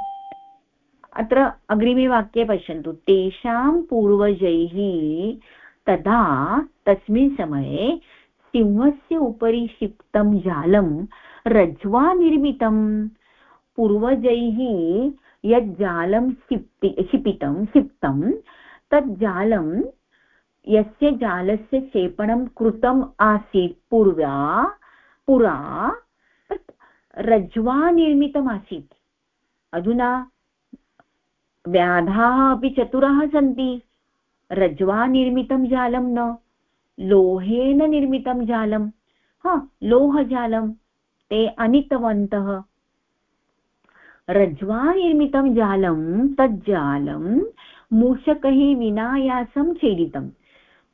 अत्र अग्रिमे वाक्ये पश्यन्तु। तेषां पूर्वजैः तदा तस्मिन् समये सिंहस्य उपरि क्षिप्तं जालं रज्ज्वा निर्मितं पूर्वजैः यत् जालं क्षिप्ति क्षिपितं क्षिप्तं तत् जालं यस्य जालस्य क्षेपणं कृतम् आसीत् पूर्वा, पुरा, तत् रज्ज्वा निर्मितमासीत्। अधुना व्याधाः अपि चतुराः सन्ति। रज्ज्वा निर्मितं जालं न, लोहेन निर्मितं जालं। हा, लोहजालं, ते अनितवन्तः। रज्ज्वा निर्मितं जालं, तज्जालं मूषकैः विनायासं छेदितं।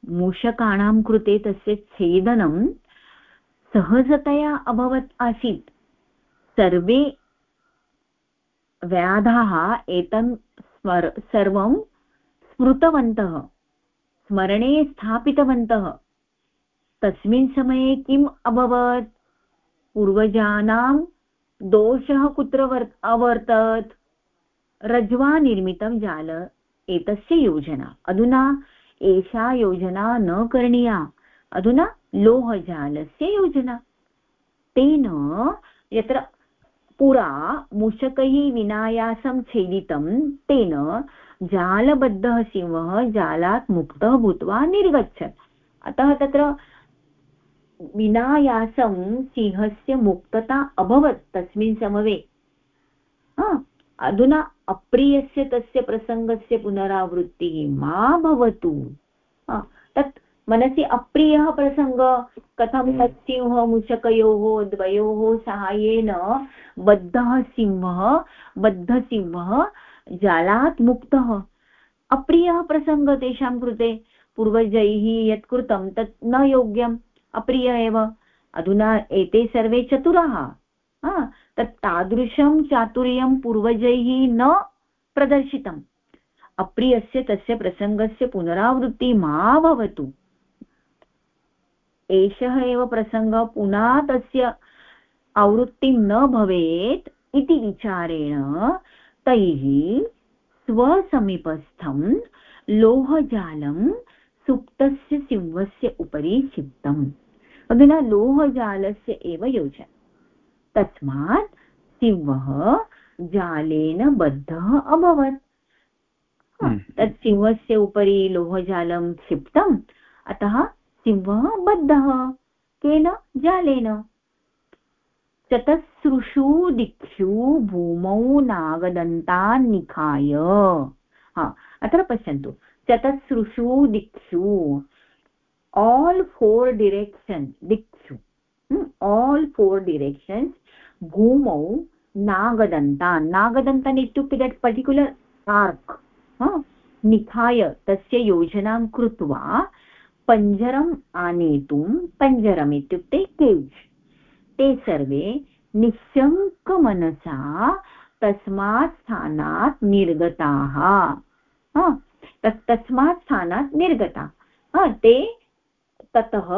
मूषकाणां कृते तस्य छेदनं सहजतया अभवत् आसीत्। सर्वे व्याधाः एतं स्मर सर्वं स्मृतवन्तः, स्मरणे स्थापितवन्तः। तस्मिन् समये किम् अभवत्? पूर्वजानां दोषः कुत्र वर्, अवर्तत्? रज्वा निर्मितं जाल एतस्य योजना। अधुना एषा योजना न करणीया। अधुना लोहजालस्य योजना। तेन यत्र पुरा मूषकैः विनायासं छेदितं, तेन जालबद्धः सिंहः जालात् मुक्तः भूत्वा निर्गच्छत्। अतः तत्र विनायासं सिंहस्य मुक्तता अभवत् तस्मिन् समवे। अधुना अप्रियस्य तस्य प्रसङ्गस्य पुनरावृत्तिः मा भवतु। तत् मनसि अप्रियः प्रसङ्ग कथं तत् सिंहमुषकयोः द्वयोः साहाय्येन बद्धः सिंहः बद्धसिंहः जालात् मुक्तः। अप्रियः प्रसङ्ग तेषां कृते पूर्वजैः यत् कृतं तत् न योग्यम्। अप्रिय एव। अधुना एते सर्वे चतुराः। तत् तादृशं चातुर्यं पूर्वजैः न प्रदर्शितम्। अप्रियस्य तस्य प्रसङ्गस्य पुनरावृत्तिः मा भवतु। एषः एव प्रसङ्गः, पुनः तस्य आवृत्तिं न भवेत् इति विचारेण तैः स्वसमीपस्थं लोहजालं सुप्तस्य सिंहस्य उपरि क्षिप्तम् अधुना लोहजालस्य एव योजना। तस्मात् सिंहः जालेन बद्धः अभवत् हम्म। तत् सिंहस्य उपरि लोहजालं क्षिप्तम् अतः सिंहः बद्धः केन जालेन चतसृषु दिक्षु भूमौ नागदन्तान् निखाय हा अत्र पश्यन्तु चतसृषु दिक्षु all four directions dikshu hmm? all four bhumau नागदन्तान् नागदन्तान् इत्युक्ते दट् पर्टिक्युलर् आर्क् निखाय तस्य योजनां कृत्वा पञ्जरम् आनेतुं पञ्जरम् इत्युक्ते केज् ते सर्वे निःशङ्कमनसा तस्मात् स्थानात् निर्गताः तस्मात् स्थानात् निर्गता ते ततः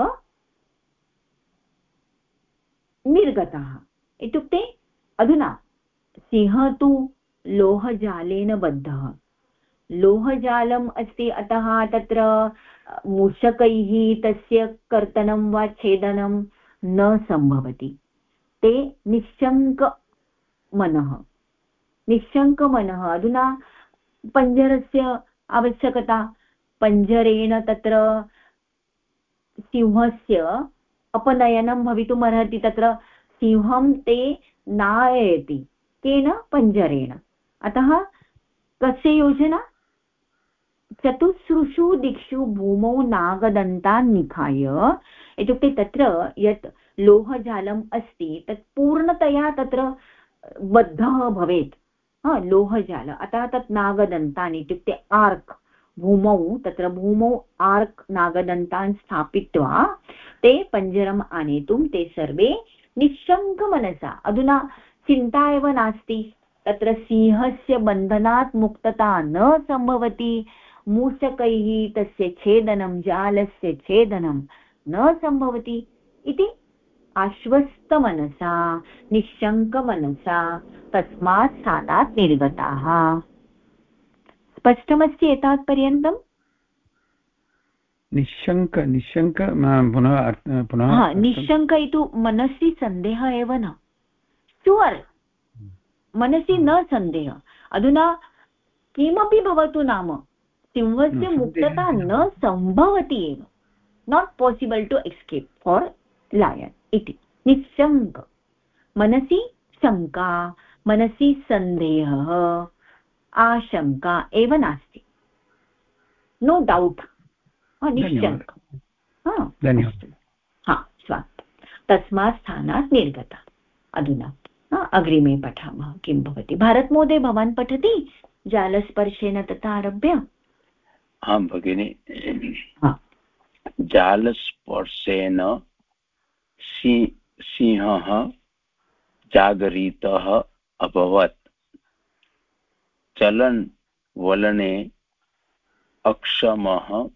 निर्गताः इत्युक्ते अधुना सिंहः तु लोहजालेन बद्धः। लोहजालम् अस्ति अतः तत्र मूषकैः तस्य कर्तनं वा छेदनं न सम्भवति। ते निश्शङ्कमनः निश्शङ्कमनः अधुना पञ्जरस्य आवश्यकता। पञ्जरेण तत्र सिंहस्य अपनयनं भवितुमर्हति। तत्र सिंहं ते नाययति, केन पञ्जरेण। अतः कस्य योजना? चतुस्रुषु दिक्षु भूमौ नागदन्तान् निखाय। इत्युक्ते तत्र यत् लोहजालम् अस्ति, तत् पूर्णतया तत्र बद्धः भवेत्। लोहजाल। अतः तत् नागदन्तान्, इत्युक्ते आर्क् भूमौ, तत्र भूमौ आर्क् नागदन्तान् स्थापित्वा ते पञ्जरम् आनेतुं ते सर्वे निःशङ्कमनसा। अधुना चिन्ता एव नास्ति। तत्र सिंहस्य बन्धनात् मुक्तता न सम्भवति। मूषकैः तस्य छेदनं, जालस्य छेदनं न सम्भवति। इति आश्वस्तमनसा, निःशङ्कमनसा तस्मात् स्थानात् निर्गताः। स्पष्टमस्ति एतावत्पर्यन्तम् निःशङ्क निःशङ्क पुनः पुनः निःशङ्क इति मनसि सन्देहः एव न। श्युवर् मनसि न सन्देहः अधुना किमपि भवतु नाम सिंहस्य मुक्तता न सम्भवति एव। Not possible to escape for lion इति। निःशङ्क मनसि शङ्का मनसि सन्देहः आशङ्का एव नास्ति। नो डौट् निश्शङ्क हा स्वात्। तस्मात् स्थानात् निर्गता। अधुना अग्रिमे पठामः। किं भवति? भारतमहोदय भवान् पठति? जालस्पर्शेन तथा आरभ्य? आं भगिनि। जालस्पर्शेन सिंहः जागरितः अभवत्। चलन् वलने अक्षमः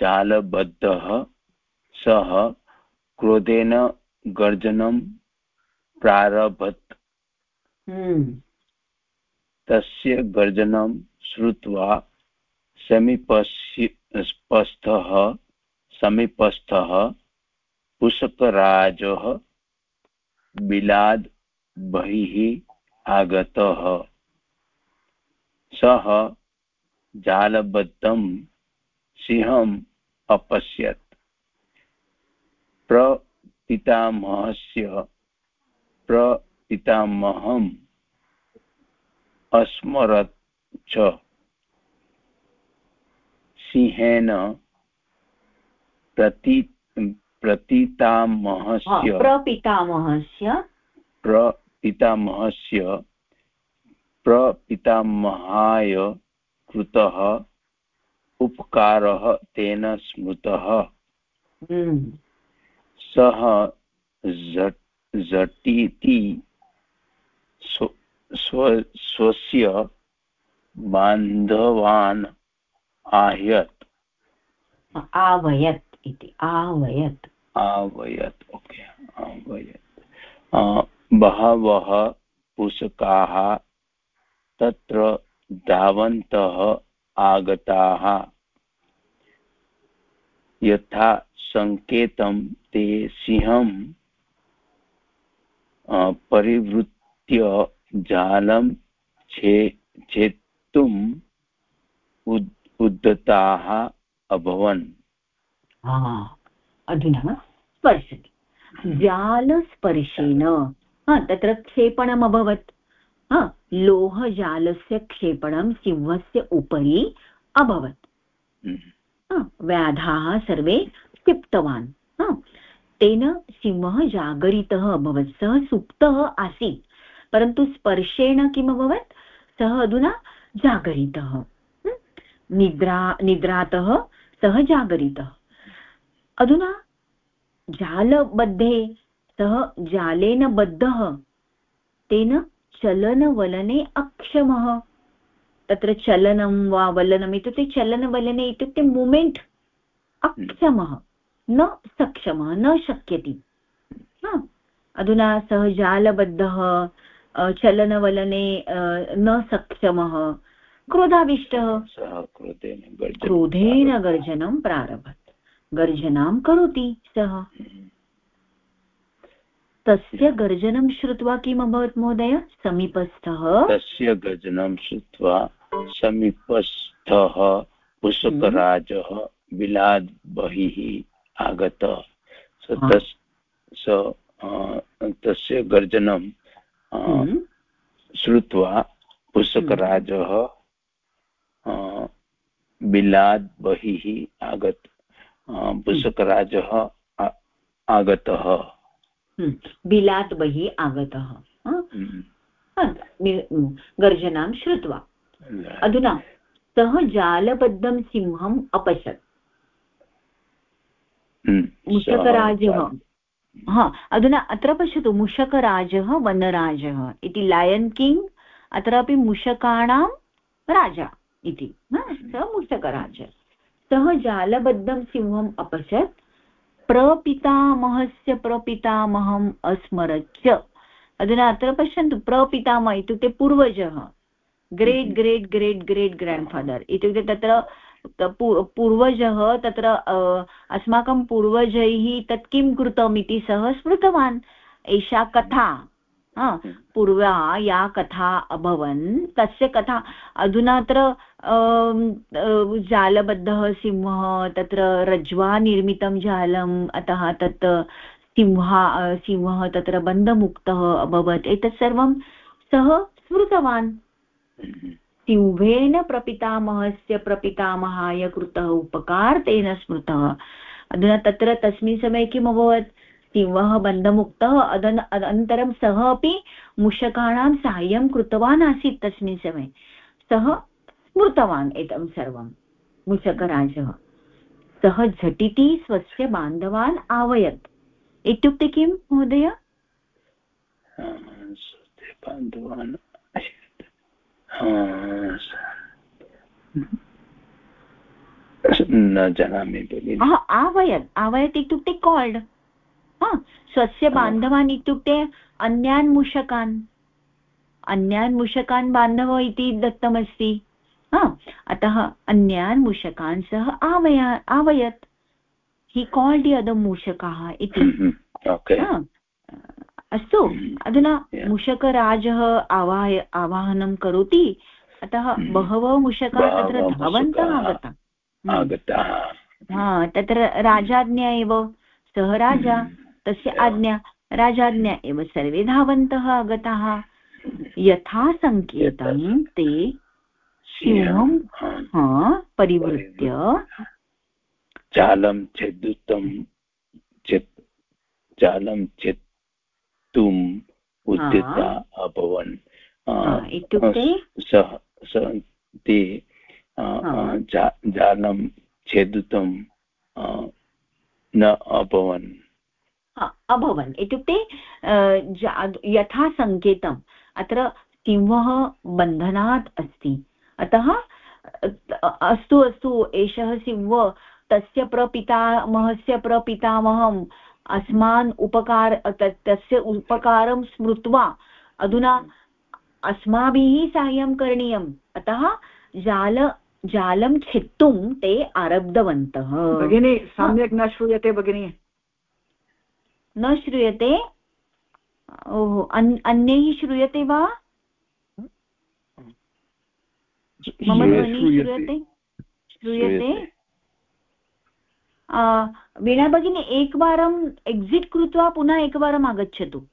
जालबद्धः सः क्रोधेन गर्जनं प्रारभत हम्म। तस्य गर्जनं श्रुत्वा समीपस्थः समीपस्थः पुष्कराजः बिलाद् बहिः आगतः सः जालबद्धं सिंहम् अपश्यत्। प्र प्रपितामहस्य प्रपितामहम् अस्मरत् च। सिंहेन प्रति प्रपितामहस्य प्रपितामहस्य प्रपितामहस्य प्रपितामहाय कृतः। उपकारः तेन स्मृतः। हम्म। सः झटिति स्वस्य बान्धवान् आह्यत् आवयत् इति आवयत् आवयत् ओके आवयत् बहवः पुस्तकाः तत्र धावन्तः आगताः। यथा सङ्केतं ते सिंहं परिवृत्य जालं छे छेत्तुम् उद् उद्धताः अभवन्। अधुना स्पर्शति। जालस्पर्शेन। तत्र क्षेपणम् अभवत् लोहजालस्य क्षेपणं सिंहस्य उपरि अभवत्। हम्म। व्याधाः सर्वे क्षिप्तवान् तेन सिंहः जागरितः अभवत् सः सुप्तः आसीत् परन्तु स्पर्शेण किम् अभवत्? सः अधुना जागरितः। निद्रा निद्रातः सः जागरितः। अधुना जालबद्धे सः जालेन बद्धः तेन चलनवलने अक्षमः। तत्र चलनं वा वलनम् इत्युक्ते चलनवलने इत्युक्ते मूमेण्ट् अक्षमः। न सक्षमः न शक्यति। अधुना सः जालबद्धः चलनवलने न सक्षमः। क्रोधाविष्टः। क्रोधेन गर्जनं प्रारभत। गर्जनां करोति सः। हम्म। तस्य गर्जनं श्रुत्वा किम् अभवत् महोदय? समीपस्थः? तस्य गर्जनं श्रुत्वा समीपस्थः पुष्कराजः बिलाद् बहिः आगत। स तस्य गर्जनं हम्म। श्रुत्वा पुष्कराजः बिलाद् बहिः आगत पुष्कराजः आगतः। बिलात् बहिः आगतः। गर्जनां श्रुत्वा। अधुना सः जालबद्धं सिंहम् अपश्यत् हम्म। मुषकराजः। हा अधुना अत्र पश्यतु मुषकराजः वनराजः इति लायन् किङ्ग् अत्रापि मुषकाणां राजा इति सः मुषकराज। सः जालबद्धं सिंहम् अपश्यत् प्रपितामहस्य प्रपितामहम् अस्मरच्च। अधुना अत्र पश्यन्तु प्रपितामह इत्युक्ते पूर्वजः। Great great great great grandfather इत्युक्ते तत्र पूर्वजः तत्र अस्माकं पूर्वजैः तत् किं कृतम् इति सः स्मृतवान्। एषा कथा। पूर्वा या कथा अभवन् तस्य कथा अधुना अत्र जालबद्धः सिंहः तत्र रज्वा निर्मितं जालम् अतः तत् सिंहा सिंहः तत्र बन्धमुक्तः अभवत्। एतत् सर्वं सः स्मृतवान्। सिंहेन प्रपितामहस्य प्रपितामहाय कृतः उपकार तेन स्मृतः। अधुना तत्र तस्मिन् समये किम् अभवत्? सिंहः बन्धमुक्तः अदन् अनन्तरं सः अपि मूषकाणां साहाय्यं कृतवान् आसीत् तस्मिन् समये। सः स्मृतवान् एतं सर्वं मूषकराजः। सः झटिति स्वस्य बान्धवान् आवयत्। इत्युक्ते किं महोदय? न जानामि आवयत्। आवयत् इत्युक्ते काल्ड् स्वस्य बान्धवान् इत्युक्ते अन्यान् मूषकान्। अन्यान् मूषकान् बान्धव इति दत्तमस्ति। अतः अन्यान् मूषकान् सः आवय आवयत्। हि काल्ड् यद मूषकाः इति। अस्तु अधुना मूषकराजः आवाय आवाहनं करोति। अतः बहवः मूषकाः तत्र धावन्तः आगता। आगताः। हा तत्र राजाज्ञा एव। सः राजा। तस्य आज्ञा राजाज्ञा एव सर्वे धावन्तः आगताः। यथा सङ्केतं ते सिंहं परिवृत्य जालं चेदुतं जालं चेत्तुम् उद्यता अभवन्। इत्युक्ते सः ते जालं छेदितुं न अभवन्। अभवन्. इत्युक्ते यथा सङ्केतम् अत्र सिंहः बन्धनात् अस्ति। अतः अस्तु अस्तु एषः सिंह तस्य प्रपितामहस्य प्रपितामहम् अस्मान् उपकार तस्य उपकारं स्मृत्वा अधुना अस्माभिः साहाय्यं करणीयम्। अतः जाल जालं छित्तुं ते आरब्धवन्तः। भगिनी सम्यक् न श्रूयते भगिनी। न श्रूयते ओहो अन्यैः श्रूयते वा मम ध्वनिः श्रूयते श्रूयते वीणा भगिनी एकवारम् एक्सिट् कृत्वा पुनः एकवारम् आगच्छतु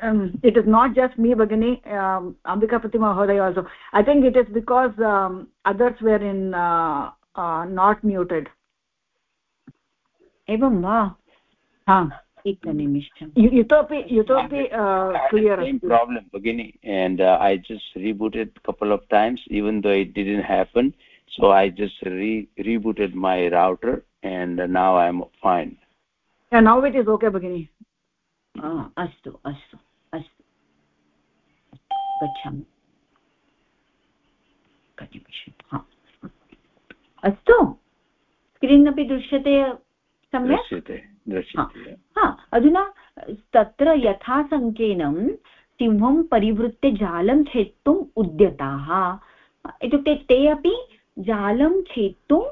um, it is not just me bagini um, ambika pati mahoday also i think it is because um, others were in uh, uh, not muted एवं वा हा एकनिमिषम् इतोपि इतोपि clear same problem beginning and uh, i just rebooted couple of times even though it didn't happen so i just re rebooted my router and uh, now i'm fine yeah now it is okay bagini अस्तु अस्तु अस्तु गच्छामि अस्तु screen अपि दृश्यते सम्यक्? हा अधुना तत्र यथा सङ्केनं सिंहं परिवृत्य जालं छेत्तुम् उद्यताः। इत्युक्ते ते अपि जालं छेत्तुं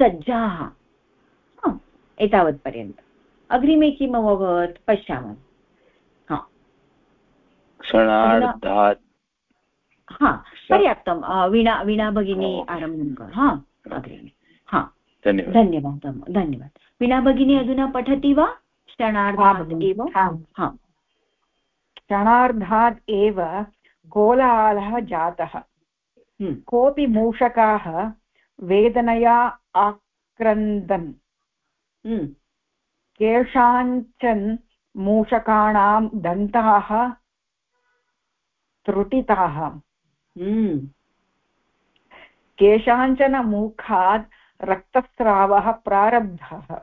सज्जाः। एतावत्पर्यन्तम्। अग्रिमे किम् अभवत्? पश्यामः। हा। पर्याप्तं वीणा वीणा भगिनी आरम्भं कर हा अग्रिमे। हा। धन्यवादः। धन्यवादः। वीणा भगिनी अधुना पठति वा? क्षणार्धात् एव? क्षणार्धात् एव कोलाहलः जातः। हम्म। कोऽपि मूषकाः वेदनया आक्रन्दन्। हम्म। केषाञ्चन मूषकाणां दन्ताः त्रुटिताः। हम्म। केषाञ्चन मुखात् रक्तस्रावः प्रारब्धः।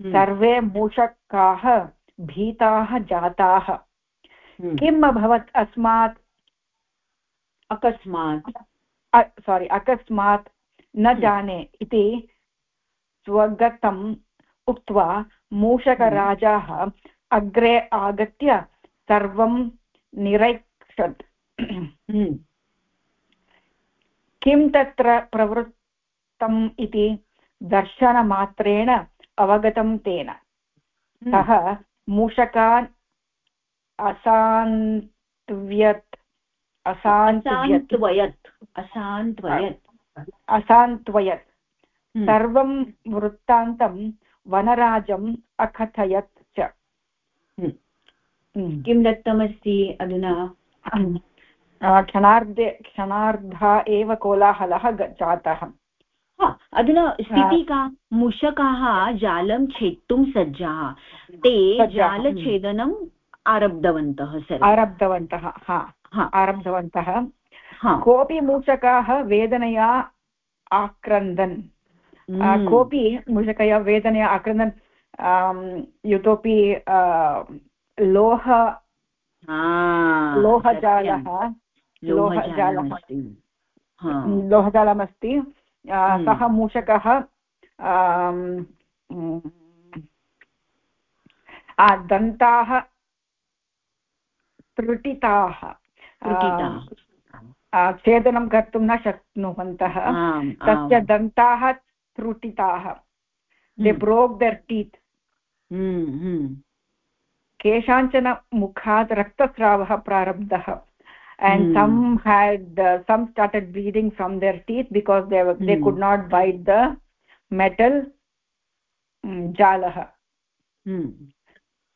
हम्म। सर्वे मूषकाः भीताः जाताः। हम्म। किम् अभवत् अस्मात्? अकस्मात्। सोरि अकस्मात् न जाने इति स्वगतम् उक्त्वा मूषकराजाः अग्रे आगत्य सर्वं निरैक्षत् हम्म। किं तत्र प्रवृत्तम् इति दर्शनमात्रेण अवगतं तेन हम्म। सः मूषकान् असान्त्व्यत् असान्त्वयत् असान्त्वयत् असान्त्वयत् हम्म। सर्वं वृत्तान्तं वनराजम् अकथयत् च हम्म। हम्म। किं दत्तमस्ति अधुना क्षणार्धे क्षणार्धा एव कोलाहलः जातः अधुना स्थितिः का मूषकाः जालं छेत्तुं सज्जाः। ते जालछेदनम् आरब्धवन्तः आरब्धवन्तः आरब्धवन्तः। कोऽपि मूषकाः वेदनया आक्रन्दन्। हम्म। कोऽपि मूषकया वेदनया आक्रन्दन् इतोपि लोह लोहजालः लोहजालः लोहजालमस्ति। सः मूषकः दन्ताः त्रुटिताः छेदनं कर्तुं न शक्नुवन्तः। तस्य दन्ताः त्रुटिताः। दे ब्रोक् दर् टीत् केषाञ्चन मुखात् रक्तस्रावः प्रारब्धः। And mm. some had uh, some started bleeding from their teeth because they were, mm. they could not bite the metal हम्म।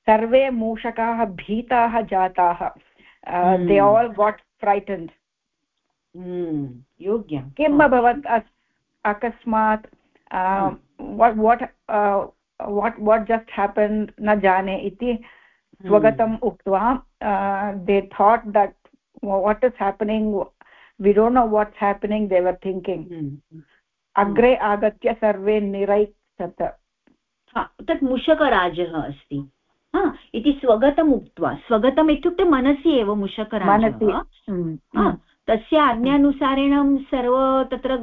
सर्वे मूषकाः भीताः जाताः दे आल् गाट् फ्रैटन्ड् योग्यं किम् अभवत् अकस्मात् what what what just happen न जाने इति स्वगतम् उक्त्वा they thought that what is happening we don't know what's happening they were thinking अग्रे आगत्य सर्वे निरैक्षत तत् मूषकराजः अस्ति हा इति स्वगतम् उक्त्वा स्वगतम् इत्युक्ते मनसि एव मूषकराजः तस्य आज्ञानुसारेण सर्व तत्र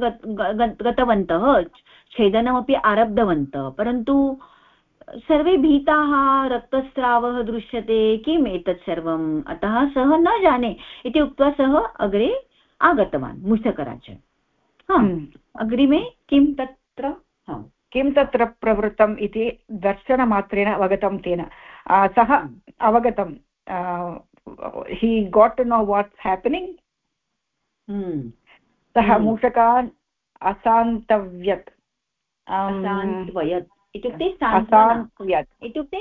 गतवन्तः छेदनमपि आरब्धवन्तः परन्तु सर्वे भीताः रक्तस्रावः दृश्यते किम् एतत् सर्वम्? अतः सः न जाने। इति उक्त्वा सः अग्रे आगतवान् मूषकराज अग्रिमे किं तत्र? किं तत्र प्रवृत्तम् इति दर्शनमात्रेण अवगतं तेन। सः अवगतं he got to know what's happening सः मूषकान् असान्तव्यत्। असान्त्वयत्। इत्युक्ते इत्युक्ते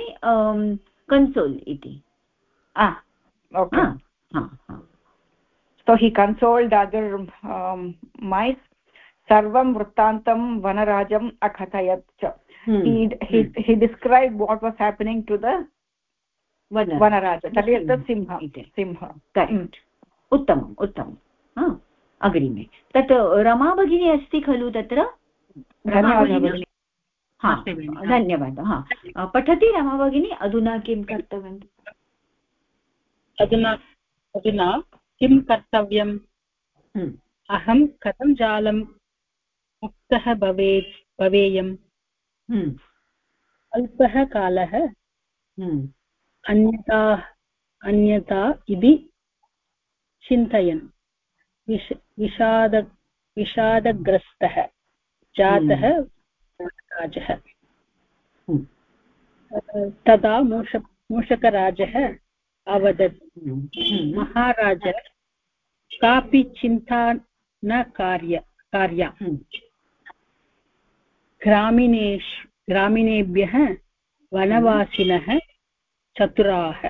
कन्सोल् इति. हि कन्सोल् दादर् मै सर्वं वृत्तान्तं वनराजम् अकथयत् च हि describe what was happening to the वनराज तद् सिंह सिंह उत्तमम् उत्तमम् अग्रिमे तत् रमा भगिनी अस्ति खलु तत्र धन्यवादः धन्यवादः हा। पठति रमा भगिनी अधुना किं कर्तव्यम्? अधुना अधुना किं कर्तव्यम्? हम्म। अहं कथं जालं मुक्तः भवेत् भवेयम्। हम्म। अल्पः कालः? हम्म। अन्यथा अन्यथा इति चिन्तयन्। विष विषाद विषादग्रस्तः जातः राजः। तदा मूष मूषकराजः अवदत्। महाराज कापि चिन्ता न कार्य कार्या। ग्रामिणेष् ग्रामीणेभ्यः वनवासिनः चतुराः।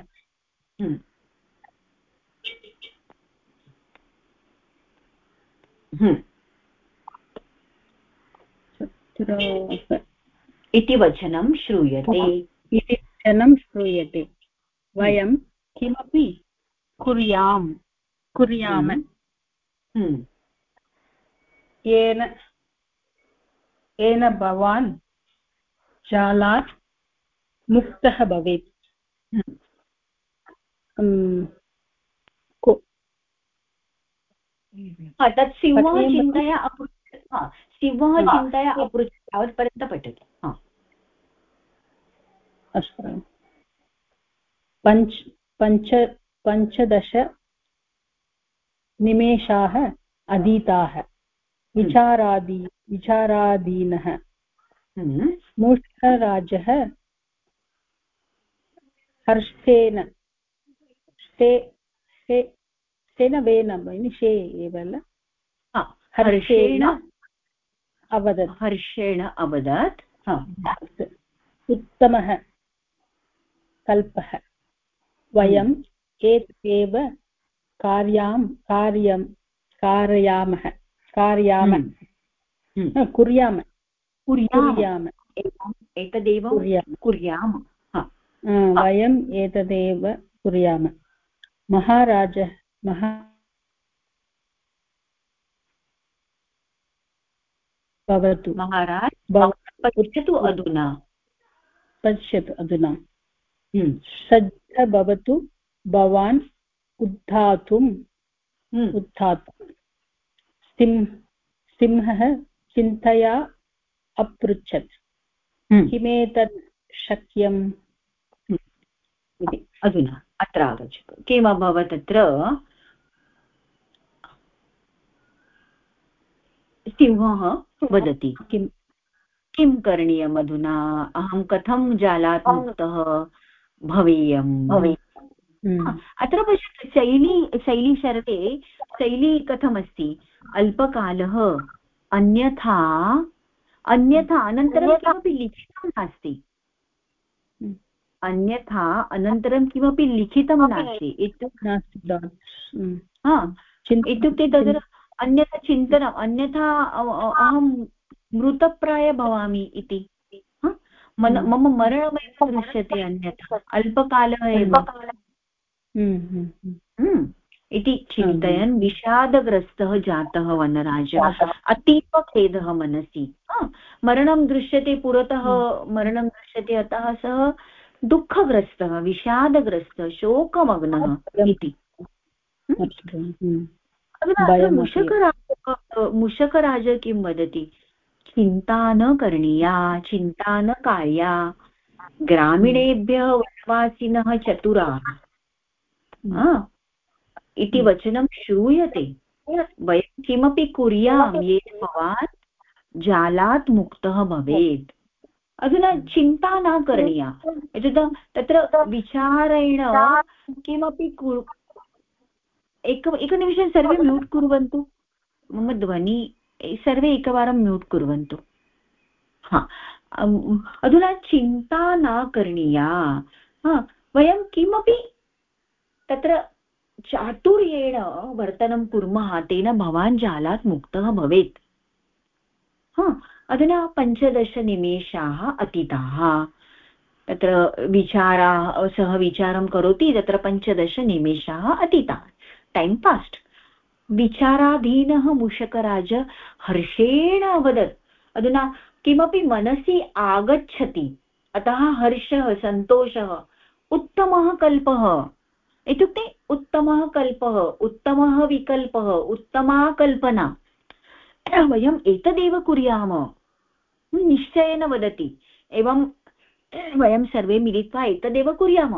इति वचनं श्रूयते इति वचनं श्रूयते वयं किमपि कुर्याम् कुर्याम हम्म। हम्म। येन येन भवान् जालात् मुक्तः भवेत् हम्म। तत् सिंहः चिन्तया सिंहः चिन्तया अपृच्छत् तावत्पर्यन्तं पठति अस्तु पञ्च पञ्च पञ्चदश निमेषाः अधीताः विचारादि विचाराधीनः। मूषराजः हर्षेन शेन वेन शे एव हर्षेण अवदत् हर्षेण अवदत्। उत्तमः कल्पः। वयम् एतदेव कार्यां कार्यं कारयामः कारयाम। कुर्याम। कुर्याम। एतदेव कुर्याम। वयम् एतदेव कुर्याम। महाराज महा भवतु। महाराज पश्यतु अधुना। पश्यतु अधुना। हम्म। सज्ज भवतु भवान् उद्धातुम्। हम्म। उत्थातु सिंह सिंहः चिन्तया अपृच्छत्। हम्म। किमेतत् शक्यम्? इति। अधुना अत्र आगच्छतु। किम् अभवत् अत्र? सिंहः वदति। किं किं करणीयम् अधुना अहं कथं जालात् मुक्तः भवेयम्। अत्र पश्यतु शैली शैली शरते शैली कथमस्ति? अल्पकालः अन्यथा अन्यथा अनन्तरं किमपि लिखितं नास्ति। अन्यथा अनन्तरं किमपि लिखितं नास्ति। इत्युक्ते इत्युक्ते तत्र अन्यथा चिन्तनम् अन्यथा अहं मृतप्राय भवामि इति। हम्म। मम मरणमेव दृश्यते अन्यथा। अल्पकालः एव। इति चिन्तयन् विषादग्रस्तः जातः वनराज। अतीव खेदः मनसि। मरणं दृश्यते पुरतः मरणं दृश्यते अतः सः दुःखग्रस्तः विषादग्रस्तः शोकमग्नः इति। मुषकराज मुषकराज किं वदति चिन्ता न करणीया चिन्ता न कार्या ग्रामीणेभ्यः वनवासिनः चतुराः. इति हम्म। वचनं श्रूयते. वयं किमपि कुर्यां येन भवान् जालात् मुक्तः भवेत्. अधुना हम्म। चिन्ता न करणीया. एतत् तत्र विचारेण किमपि एक एकनिमिषं सर्वे म्यूट् कुर्वन्तु। मम ध्वनि सर्वे एकवारं म्यूट् कुर्वन्तु। हा। अधुना चिन्ता न करणीया। वयं किमपि तत्र चातुर्येण वर्तनं कुर्मः तेन भवान् जालात् मुक्तः भवेत्। हा। अधुना पञ्चदशनिमेषाः अतीताः। तत्र विचाराः सः विचारं करोति तत्र पञ्चदशनिमेषाः अतीताः। टैम् पास्ट् विचाराधीनः मूषकराज हर्षेण अवदत् अधुना किमपि मनसि आगच्छति अतः हर्षः सन्तोषः उत्तमः कल्पः इत्युक्ते उत्तमः कल्पः उत्तमः विकल्पः उत्तमा कल्पना वयम् एतदेव कुर्याम निश्चयेन वदति एवं वयं सर्वे मिलित्वा एतदेव कुर्याम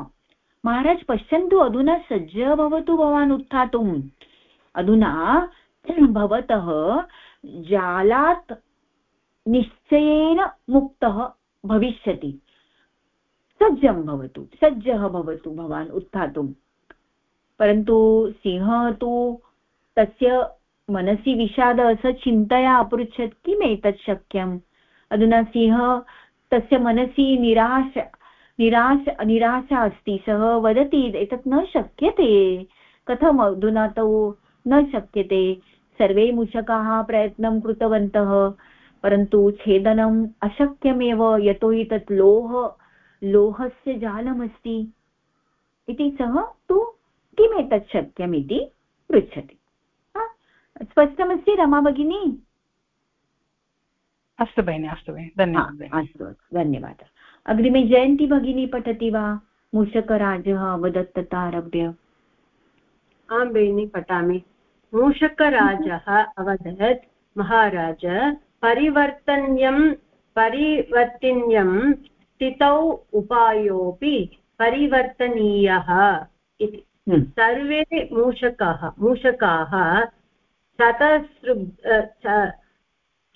महाराज, पश्यन्तु अधुना सज्ज भवतु भवान् उत्थातुम्। अधुना भवतः जालात् निश्चयेन मुक्तः भविष्यति। सज्जं भवतु, सज्जः भवतु भवान् उत्थातुम्। परन्तु सिंहः तु तस्य मनसि विषाद स चिन्तया अपृच्छत् किम् एतत् शक्यम्? अधुना सिंहः तस्य मनसि निराश निराश निराशा अस्ति सः वदति एतत् न शक्यते कथम् अधुना तु न शक्यते? सर्वे मूषकाः प्रयत्नं कृतवन्तः परन्तु छेदनम् अशक्यमेव यतोहि तत् लोह लोहस्य जालमस्ति। इति सः तु किमेतत् शक्यम् इति पृच्छति स्पष्टमस्ति रमा भगिनी? अस्तु भगिनि अस्तु भगिनि धन्यवादः अस्तु धन्यवादः। अग्रिमे जयन्ती भगिनी पठति वा? मूषकराजः अवदत् तथारभ्य आं भगिनि पठामि। मूषकराजः अवदत् महाराज परिवर्तन्यं परिवर्तिन्यं स्थितौ उपायोऽपि परिवर्तनीयः इति। हम्म। सर्वे मूषकाः मूषकाः शतसृ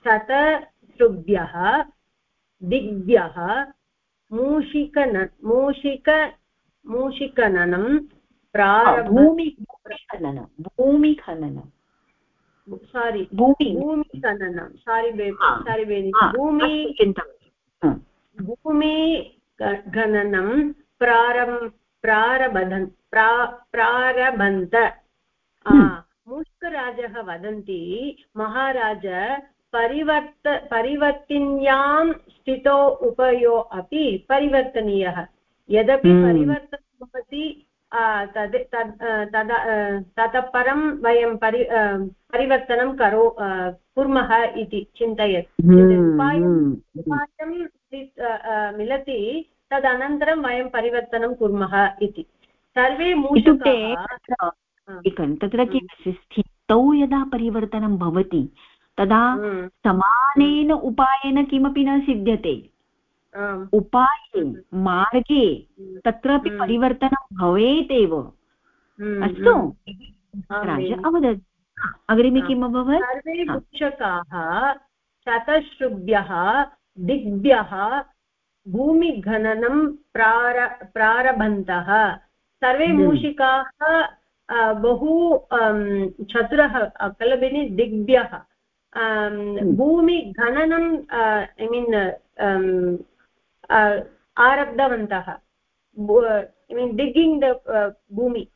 शतसृभ्यः दिग्भ्यः मूषिकन मूषिक मूषिकननं भूमिखननं भूमिखननं। सारि भूमिखननं. सारि सारि बेनि भूमि भूमिखननं प्रारम् प्रारबधन् प्रा प्रारभन्त हम्म। मुष्कराजः वदन्ति महाराज परिवर्त परिवर्तिन्यां स्थितो उपयो अपि परिवर्तनीयः। यदपि हम्म। परिवर्तनं भवति तद् तद् ततः परं वयं परि परिवर्तनं करो कुर्मः इति चिन्तयत्। हम्म, उपायं उपायं मिलति तदनन्तरं वयं परिवर्तनं कुर्मः इति। सर्वे इत्युक्ते तत्र किम् अस्ति स्थितौ यदा परिवर्तनं भवति तदा हम्म। समानेन उपायेन किमपि न सिद्ध्यते। उपाये हम्म। मार्गे तत्रापि हम्म। परिवर्तनं भवेत् एव अस्तु। राज अवदत्। अग्रिमे किम् अभवत्? सर्वे वृक्षकाः शतश्रुभ्यः दिग्भ्यः भूमिघननं प्रार प्रारभन्तः। सर्वे हम्म। मूषिकाः बहु चतुरः कलबिनि दिग्भ्यः। भूमिखननं ऐ मीन् आरब्धवन्तः ऐ मीन् डिग्गिङ्ग् द भूमि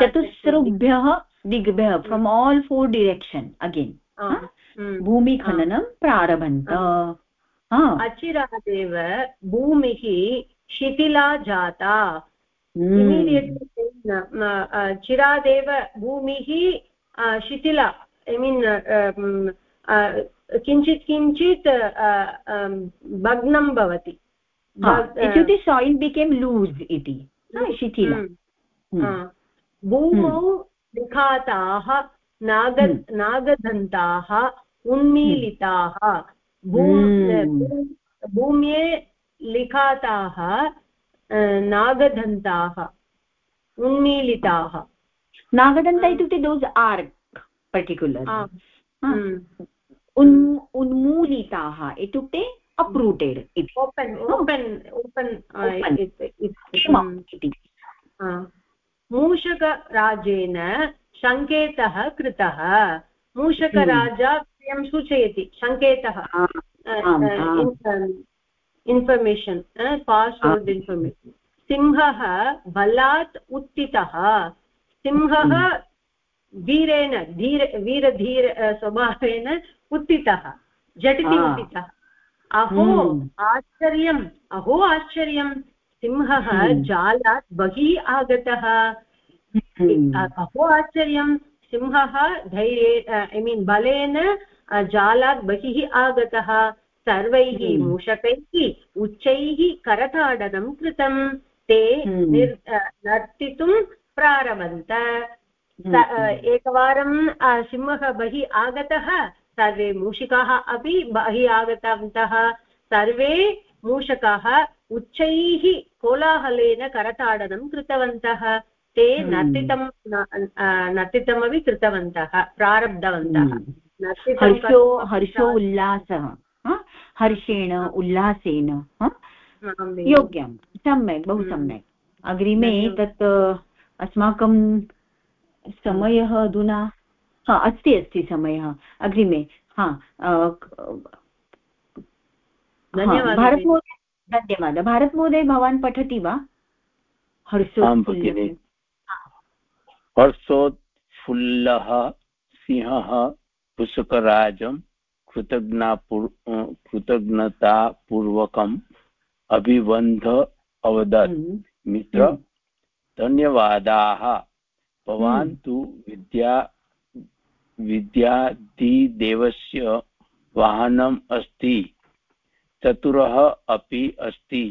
चतुस्रुभ्यः दिग्भ्यः from all four direction again भूमिखननं प्रारभन्त अचिरादेव भूमिः शिथिला जाता चिरादेव भूमिः शिथिला ऐ मीन् किञ्चित् किञ्चित् भग्नं भवति। इत्युक्ते सायिल् बिकेम् लूस् इति। शिथिला। भूमौ निखाताः नाग नागदन्ताः उन्मीलिताः। भूम्ये लिखाताः नागदन्ताः उन्मीलिताः। नागदन्त इत्युक्ते दोस् आर् पर्टिक्युलर् उन्मूलिताः इत्युक्ते अप्रूटेड् इति. ओपन् ओपन् ओपन् मूषकराजेन सङ्केतः कृतः. मूषकराजा स्वयं सूचयति. सङ्केतः. इन्फर्मेशन् पास्वर्ड् इन्फर्मेशन् सिंहः बलात् उत्थितः. सिंहः वीरेण धीर वीरधीर स्वभावेन उत्थितः झटिति उत्थितः। अहो आश्चर्यम् अहो आश्चर्यं सिंहः जालात् बहिः आगतः। अहो आश्चर्यं सिंहः धैर्ये ऐ मीन् बलेन जालात् बहिः आगतः। सर्वैः मूषकैः उच्चैः करताडनं कृतं ते निर् नर्तितुं प्रारभन्त एकवारं सिंहः बहिः आगतः सर्वे मूषिकाः अपि बहिः आगतवन्तः। सर्वे मूषकाः उच्चैः कोलाहलेन करताडनं कृतवन्तः। ते नर्तितं नर्तितमपि कृतवन्तः प्रारब्धवन्तः। हर्षो हर्षो उल्लासः हर्षेण उल्लासेन योग्यं सम्यक् बहु हम्म। सम्यक्। अग्रिमे तत् अस्माकं समयः अधुना हा अस्ति अस्ति समयः अग्रिमे हा भारतमहोदय धन्यवादः भारतमहोदय भवान् पठति वा? हर्षोत्फुल्लः सिंहः। पुष्कराजं कृतज्ञापूर् कृतज्ञतापूर्वकम् अभिबन्ध अवदत्। हम्म। मित्र हम्म। धन्यवादाः भवान् हम्म। तु विद्या विद्यादिदेवस्य वाहनम् अस्ति चतुरः अपि अस्ति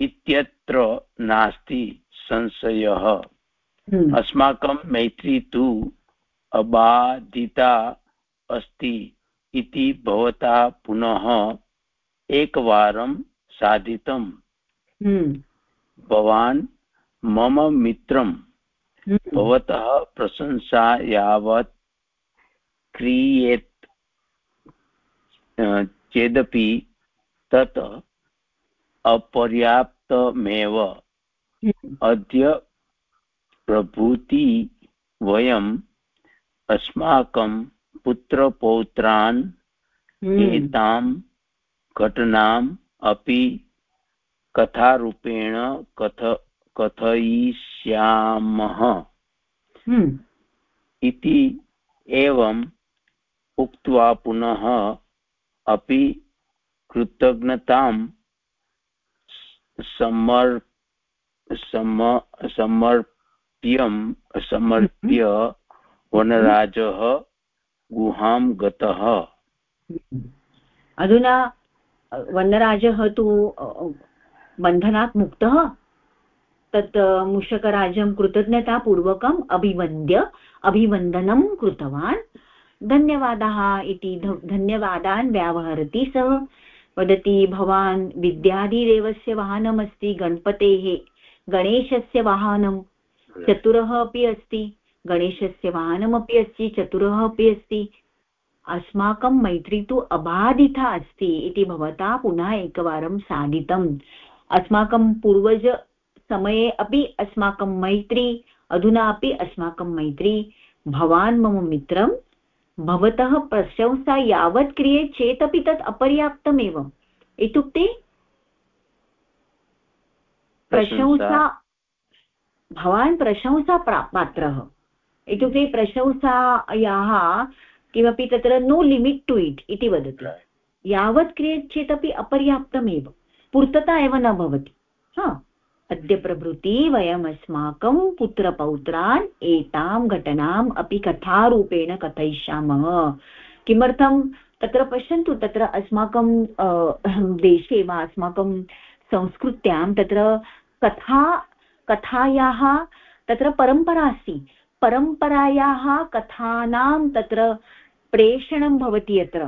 इत्यत्र नास्ति संशयः अस्माकं मैत्री तु अबाधिता अस्ति इति भवता पुनः एकवारं साधितम् हम्म। भवान् मम मित्रं हम्म। भवतः प्रशंसा यावत् क्रियेत् चेदपि तत् अपर्याप्तमेव हम्म। अद्य प्रभूति वयम् अस्माकं पुत्रपौत्रान् एतां घटनाम् अपि कथारूपेण कथ कथयिष्यामः। हम्म। इति एवम् उक्त्वा पुनः अपि कृतज्ञतां समर् सम समर्प्यं समर्प्य वनराजः गुहां गतः। अधुना वनराजः तु बन्धनात् मुक्तः? तत् मूषकराजं कृतज्ञतापूर्वकम् अभिवन्द्य, अभिवन्दनं कृतवान्। धन्यवादः इति धन्यवादान् व्यावहरति सः। वदति, भवान् विद्यादिदेवस्य वाहनमस्ति, गणपतेः, गणेशस्य वाहनं, चतुरः अपि अस्ति, गणेशस्य वाहनमपि अस्ति, चतुरः अपि अस्ति। अस्माकं मैत्री तु अबाधिता अस्ति इति भवता पुनः एकवारं साधितम्। अस्माकं पूर्वजसमये अपि अस्माकं मैत्री अधुना अपि अस्माकं मैत्री। भवान् मम मित्रं भवतः प्रशंसा यावत् क्रियेत् चेदपि तत् अपर्याप्तमेव। इत्युक्ते प्रशंसा भवान् प्रशंसा पात्रः। इत्युक्ते प्रशंसायाः किमपि तत्र नो लिमिट् टु इट् इति वदति। यावत् क्रियेत् चेदपि अपर्याप्तमेव। पूर्तता एव न भवति। हा। अद्य प्रभृति वयम् अस्माकं पुत्रपौत्रान् एतां घटनाम् अपि कथारूपेण कथयिष्यामः। किमर्थं? तत्र पश्यन्तु, तत्र अस्माकं देशे वा अस्माकं संस्कृत्यां तत्र कथा, कथायाः तत्र परम्परा अस्ति। परम्परायाः कथानां तत्र प्रेषणं भवति अत्र।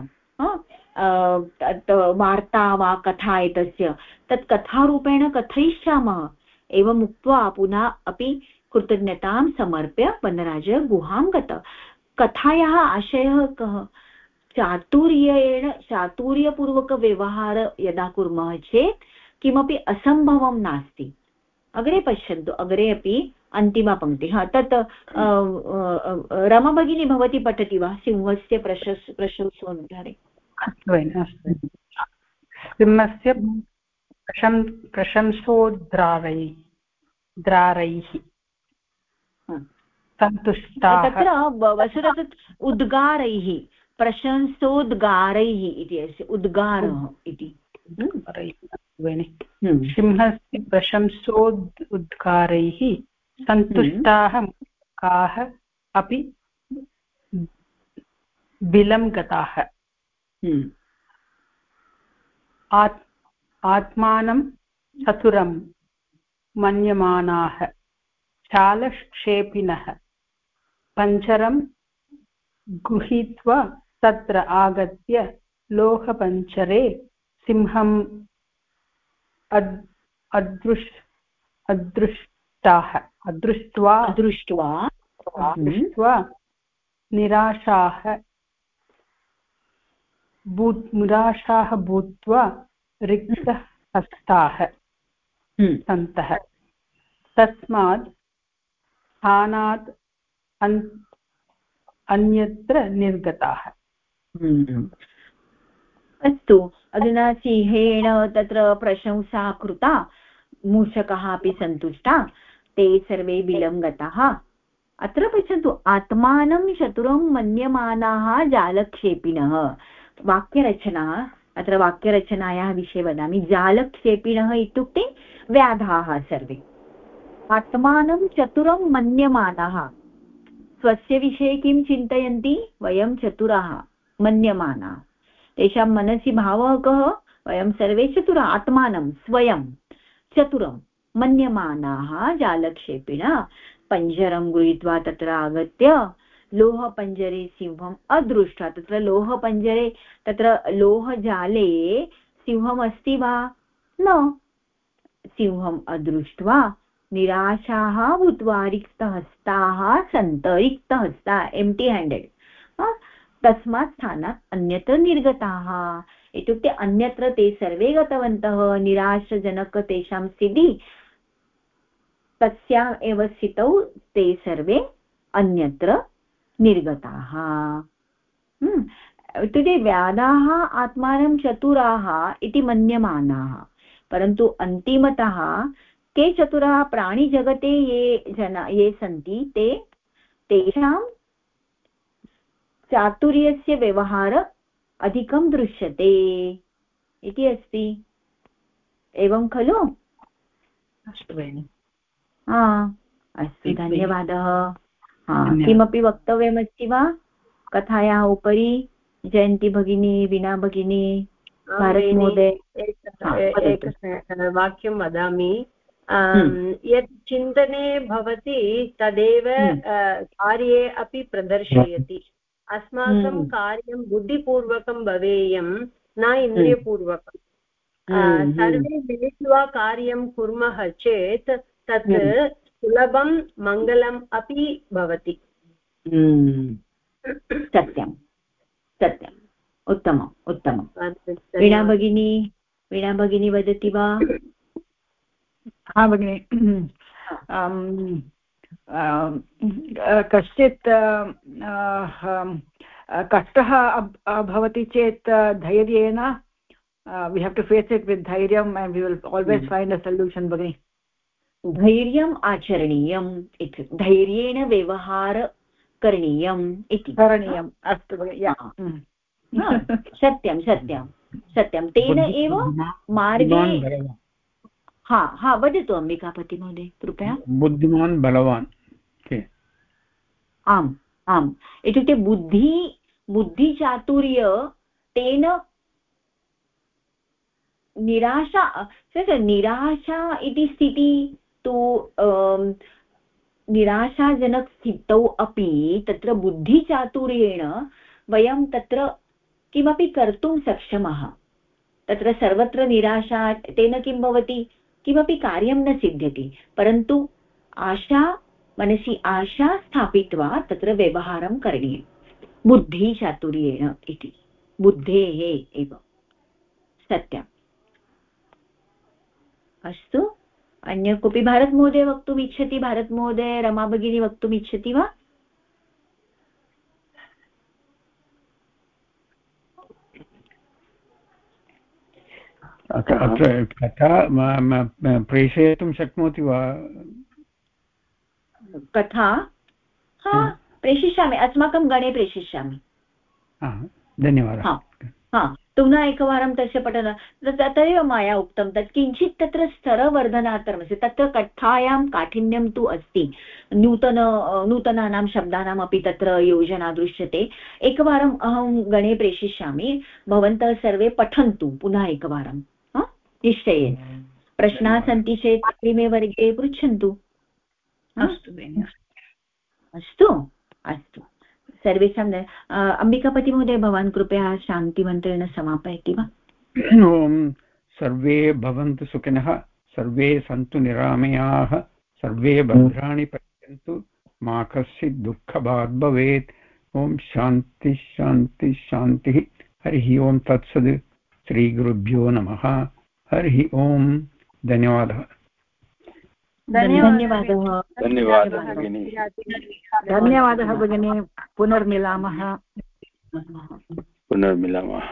वार्ता वा कथा एतस्य। तत् कथारूपेण कथयिष्यामः। एवम् उक्त्वा पुनः अपि कृतज्ञतां समर्प्य वनराज गुहां गत। कथायाः आशयः कः? चातुर्येण, चातुर्यपूर्वकव्यवहार यदा कुर्मः चेत् किमपि असम्भवं नास्ति। अग्रे पश्यन्तु, अग्रे अपि अन्तिमा पङ्क्तिः। तत् रमभगिनी भवती पठति वा? सिंहस्य प्रशस् प्रशंसोद्धारे अस्तु अस्तु सिंहस्य प्रशं प्रशंसोद्रारै द्रारैः। सन्तुष्टाः। तत्र तत् उद्गारैः प्रशंसोद्गारैः इति अस्ति उद्गारः इति। हम्म। सिंहस्य प्रशंसोद् उद्गारैः सन्तुष्टाः मुखाः अपि बिलं गताः। आत् आत्मानं चतुरं मन्यमानाः चालक्षेपिनः। पञ्चरं गृहीत्वा तत्र आगत्य लोहपञ्चरे सिंहम् अदृश् अदृष्टाः। अदृष्ट्वा दृष्ट्वा दृष्ट्वा निराशाः भूत् निराशाः भूत्वा रिक्तहस्ताः हम्म। सन्तः तस्मात् स्थानात् अन्यत्र निर्गताः हम्म। अस्तु अधुना सिंहेण तत्र प्रशंसा कृता मूषकः अपि सन्तुष्टा ते सर्वे बिलं गताः अत्र पश्यन्तु आत्मानं चतुरं मन्यमानाः जालक्षेपिणः वाक्यरचना, अत्र वाक्यरचनायाः विषये वदामि। जालक्षेपिणः इत्युक्ते व्याधाः सर्वे। आत्मानं चतुरं मन्यमानाः। स्वस्य विषये किं चिन्तयन्ति? वयं चतुराः मन्यमानाः। तेषां मनसि भावः कः वयं सर्वे चतुरा। आत्मानं स्वयं चतुरं मन्यमानाः। जालक्षेपिण, पञ्जरं गृहीत्वा तत्र आगत्य लोहपञ्जरे सिंहम् अदृष्ट्वा तत्र लोहपञ्जरे, तत्र लोहजाले सिंहम् अस्ति वा? न। सिंहम् अदृष्ट्वा निराशाः भूत्वा, रिक्तहस्ताः सन्त, रिक्तहस्ता एम्टि हेण्डेड् तस्मात् स्थानात् अन्यत्र निर्गताः। इत्युक्ते अन्यत्र ते सर्वे गतवन्तः, निराशजनक तेषां स्थितिः तस्याम् एव स्थितौ ते सर्वे अन्यत्र निर्गताः। हम्म। इत्युक्ते व्याधाः आत्मानं चतुराः इति मन्यमानाः। परन्तु अन्तिमतः के चतुराः प्राणिजगते ये जना ये सन्ति ते तेषां चातुर्यस्य व्यवहार अधिकं दृश्यते इति अस्ति। एवं खलु? अस्तु भगिनि। हा अस्तु धन्यवादः। किमपि वक्तव्यमस्ति वा? कथायाः उपरि जयन्ती भगिनी वीणा भगिनी वाक्यं वदामि। हम्म। यत् चिन्तने भवति तदेव हम्म। कार्ये अपि प्रदर्शयति। अस्माकं हम्म। कार्यं बुद्धिपूर्वकं भवेयं न इन्द्रियपूर्वकं सर्वे मिलित्वा कार्यं कुर्मः चेत् तत् सुलभं मङ्गलम् अपि भवति। सत्यं। सत्यम् उत्तमम् उत्तमं वीणा भगिनी वीणा भगिनी वदति वा? हा भगिनि। कश्चित् कष्टः भवति चेत् धैर्येण we have to face it with धैर्यम् and we will always find a solution भगिनि। धैर्यम् आचरणीयम् इति। धैर्येण व्यवहार करणीयम् इति। करणीयम्। अस्तु सत्यं सत्यं सत्यं। तेन एव मार्गे हा हा वदतु अम्बिकापति महोदय कृपया। बुद्धिमान् बलवान्। आम् आम्। इत्युक्ते बुद्धि बुद्धिचातुर्य तेन निराशा निराशा इति स्थितिः तु निराशाजनकस्थितौ अपि तत्र बुद्धिचातुर्येण वयं तत्र किमपि कर्तुं सक्षमः। तत्र सर्वत्र निराशा, तेन किं भवति? किमपि कार्यं न सिद्ध्यति। परन्तु आशा, मनसि आशा स्थापित्वा तत्र व्यवहारं करणीयं। बुद्धिचातुर्येण इति। बुद्धेः एव। सत्यम्। अस्तु। अन्य कोऽपि भारतमहोदय वक्तुम् इच्छति? भारतमहोदय रमा भगिनी वक्तुम् इच्छति वा? अत्र कथा प्रेषयितुं शक्नोति वा? कथा? हा प्रेषयिष्यामि अस्माकं गणे प्रेषयिष्यामि धन्यवादः। हा पुनः एकवारं तस्य पठन तदेव मया उक्तं तत् किञ्चित् तत्र स्तरवर्धनार्थमस्ति तत्र कथायां काठिन्यं तु अस्ति। नूतन नूतनानां शब्दानामपि तत्र योजना दृश्यते। एकवारम् अहं गणे प्रेषयिष्यामि भवन्तः सर्वे पठन्तु पुनः एकवारं। निश्चयेन। प्रश्नाः सन्ति चेत् अग्रिमे वर्गे पृच्छन्तु। अस्तु अस्तु अस्तु। सर्वेषां अम्बिकापतिमहोदय भवान् कृपया शान्तिमन्त्रेण समापयति वा? ॐ सर्वे भवन्तु सुखिनः सर्वे सन्तु निरामयाः सर्वे भद्राणि पश्यन्तु मा कश्चित् दुःखभाग् भवेत्। ॐ शान्तिः शान्तिः शान्तिः। हरिः ओं तत्सद् श्रीगुरुभ्यो नमः। हरिः ओं धन्यवादः। धन्यवादः धन्यवादः भगिनी धन्यवादः भगिनी पुनर्मिलामः पुनर्मिलामः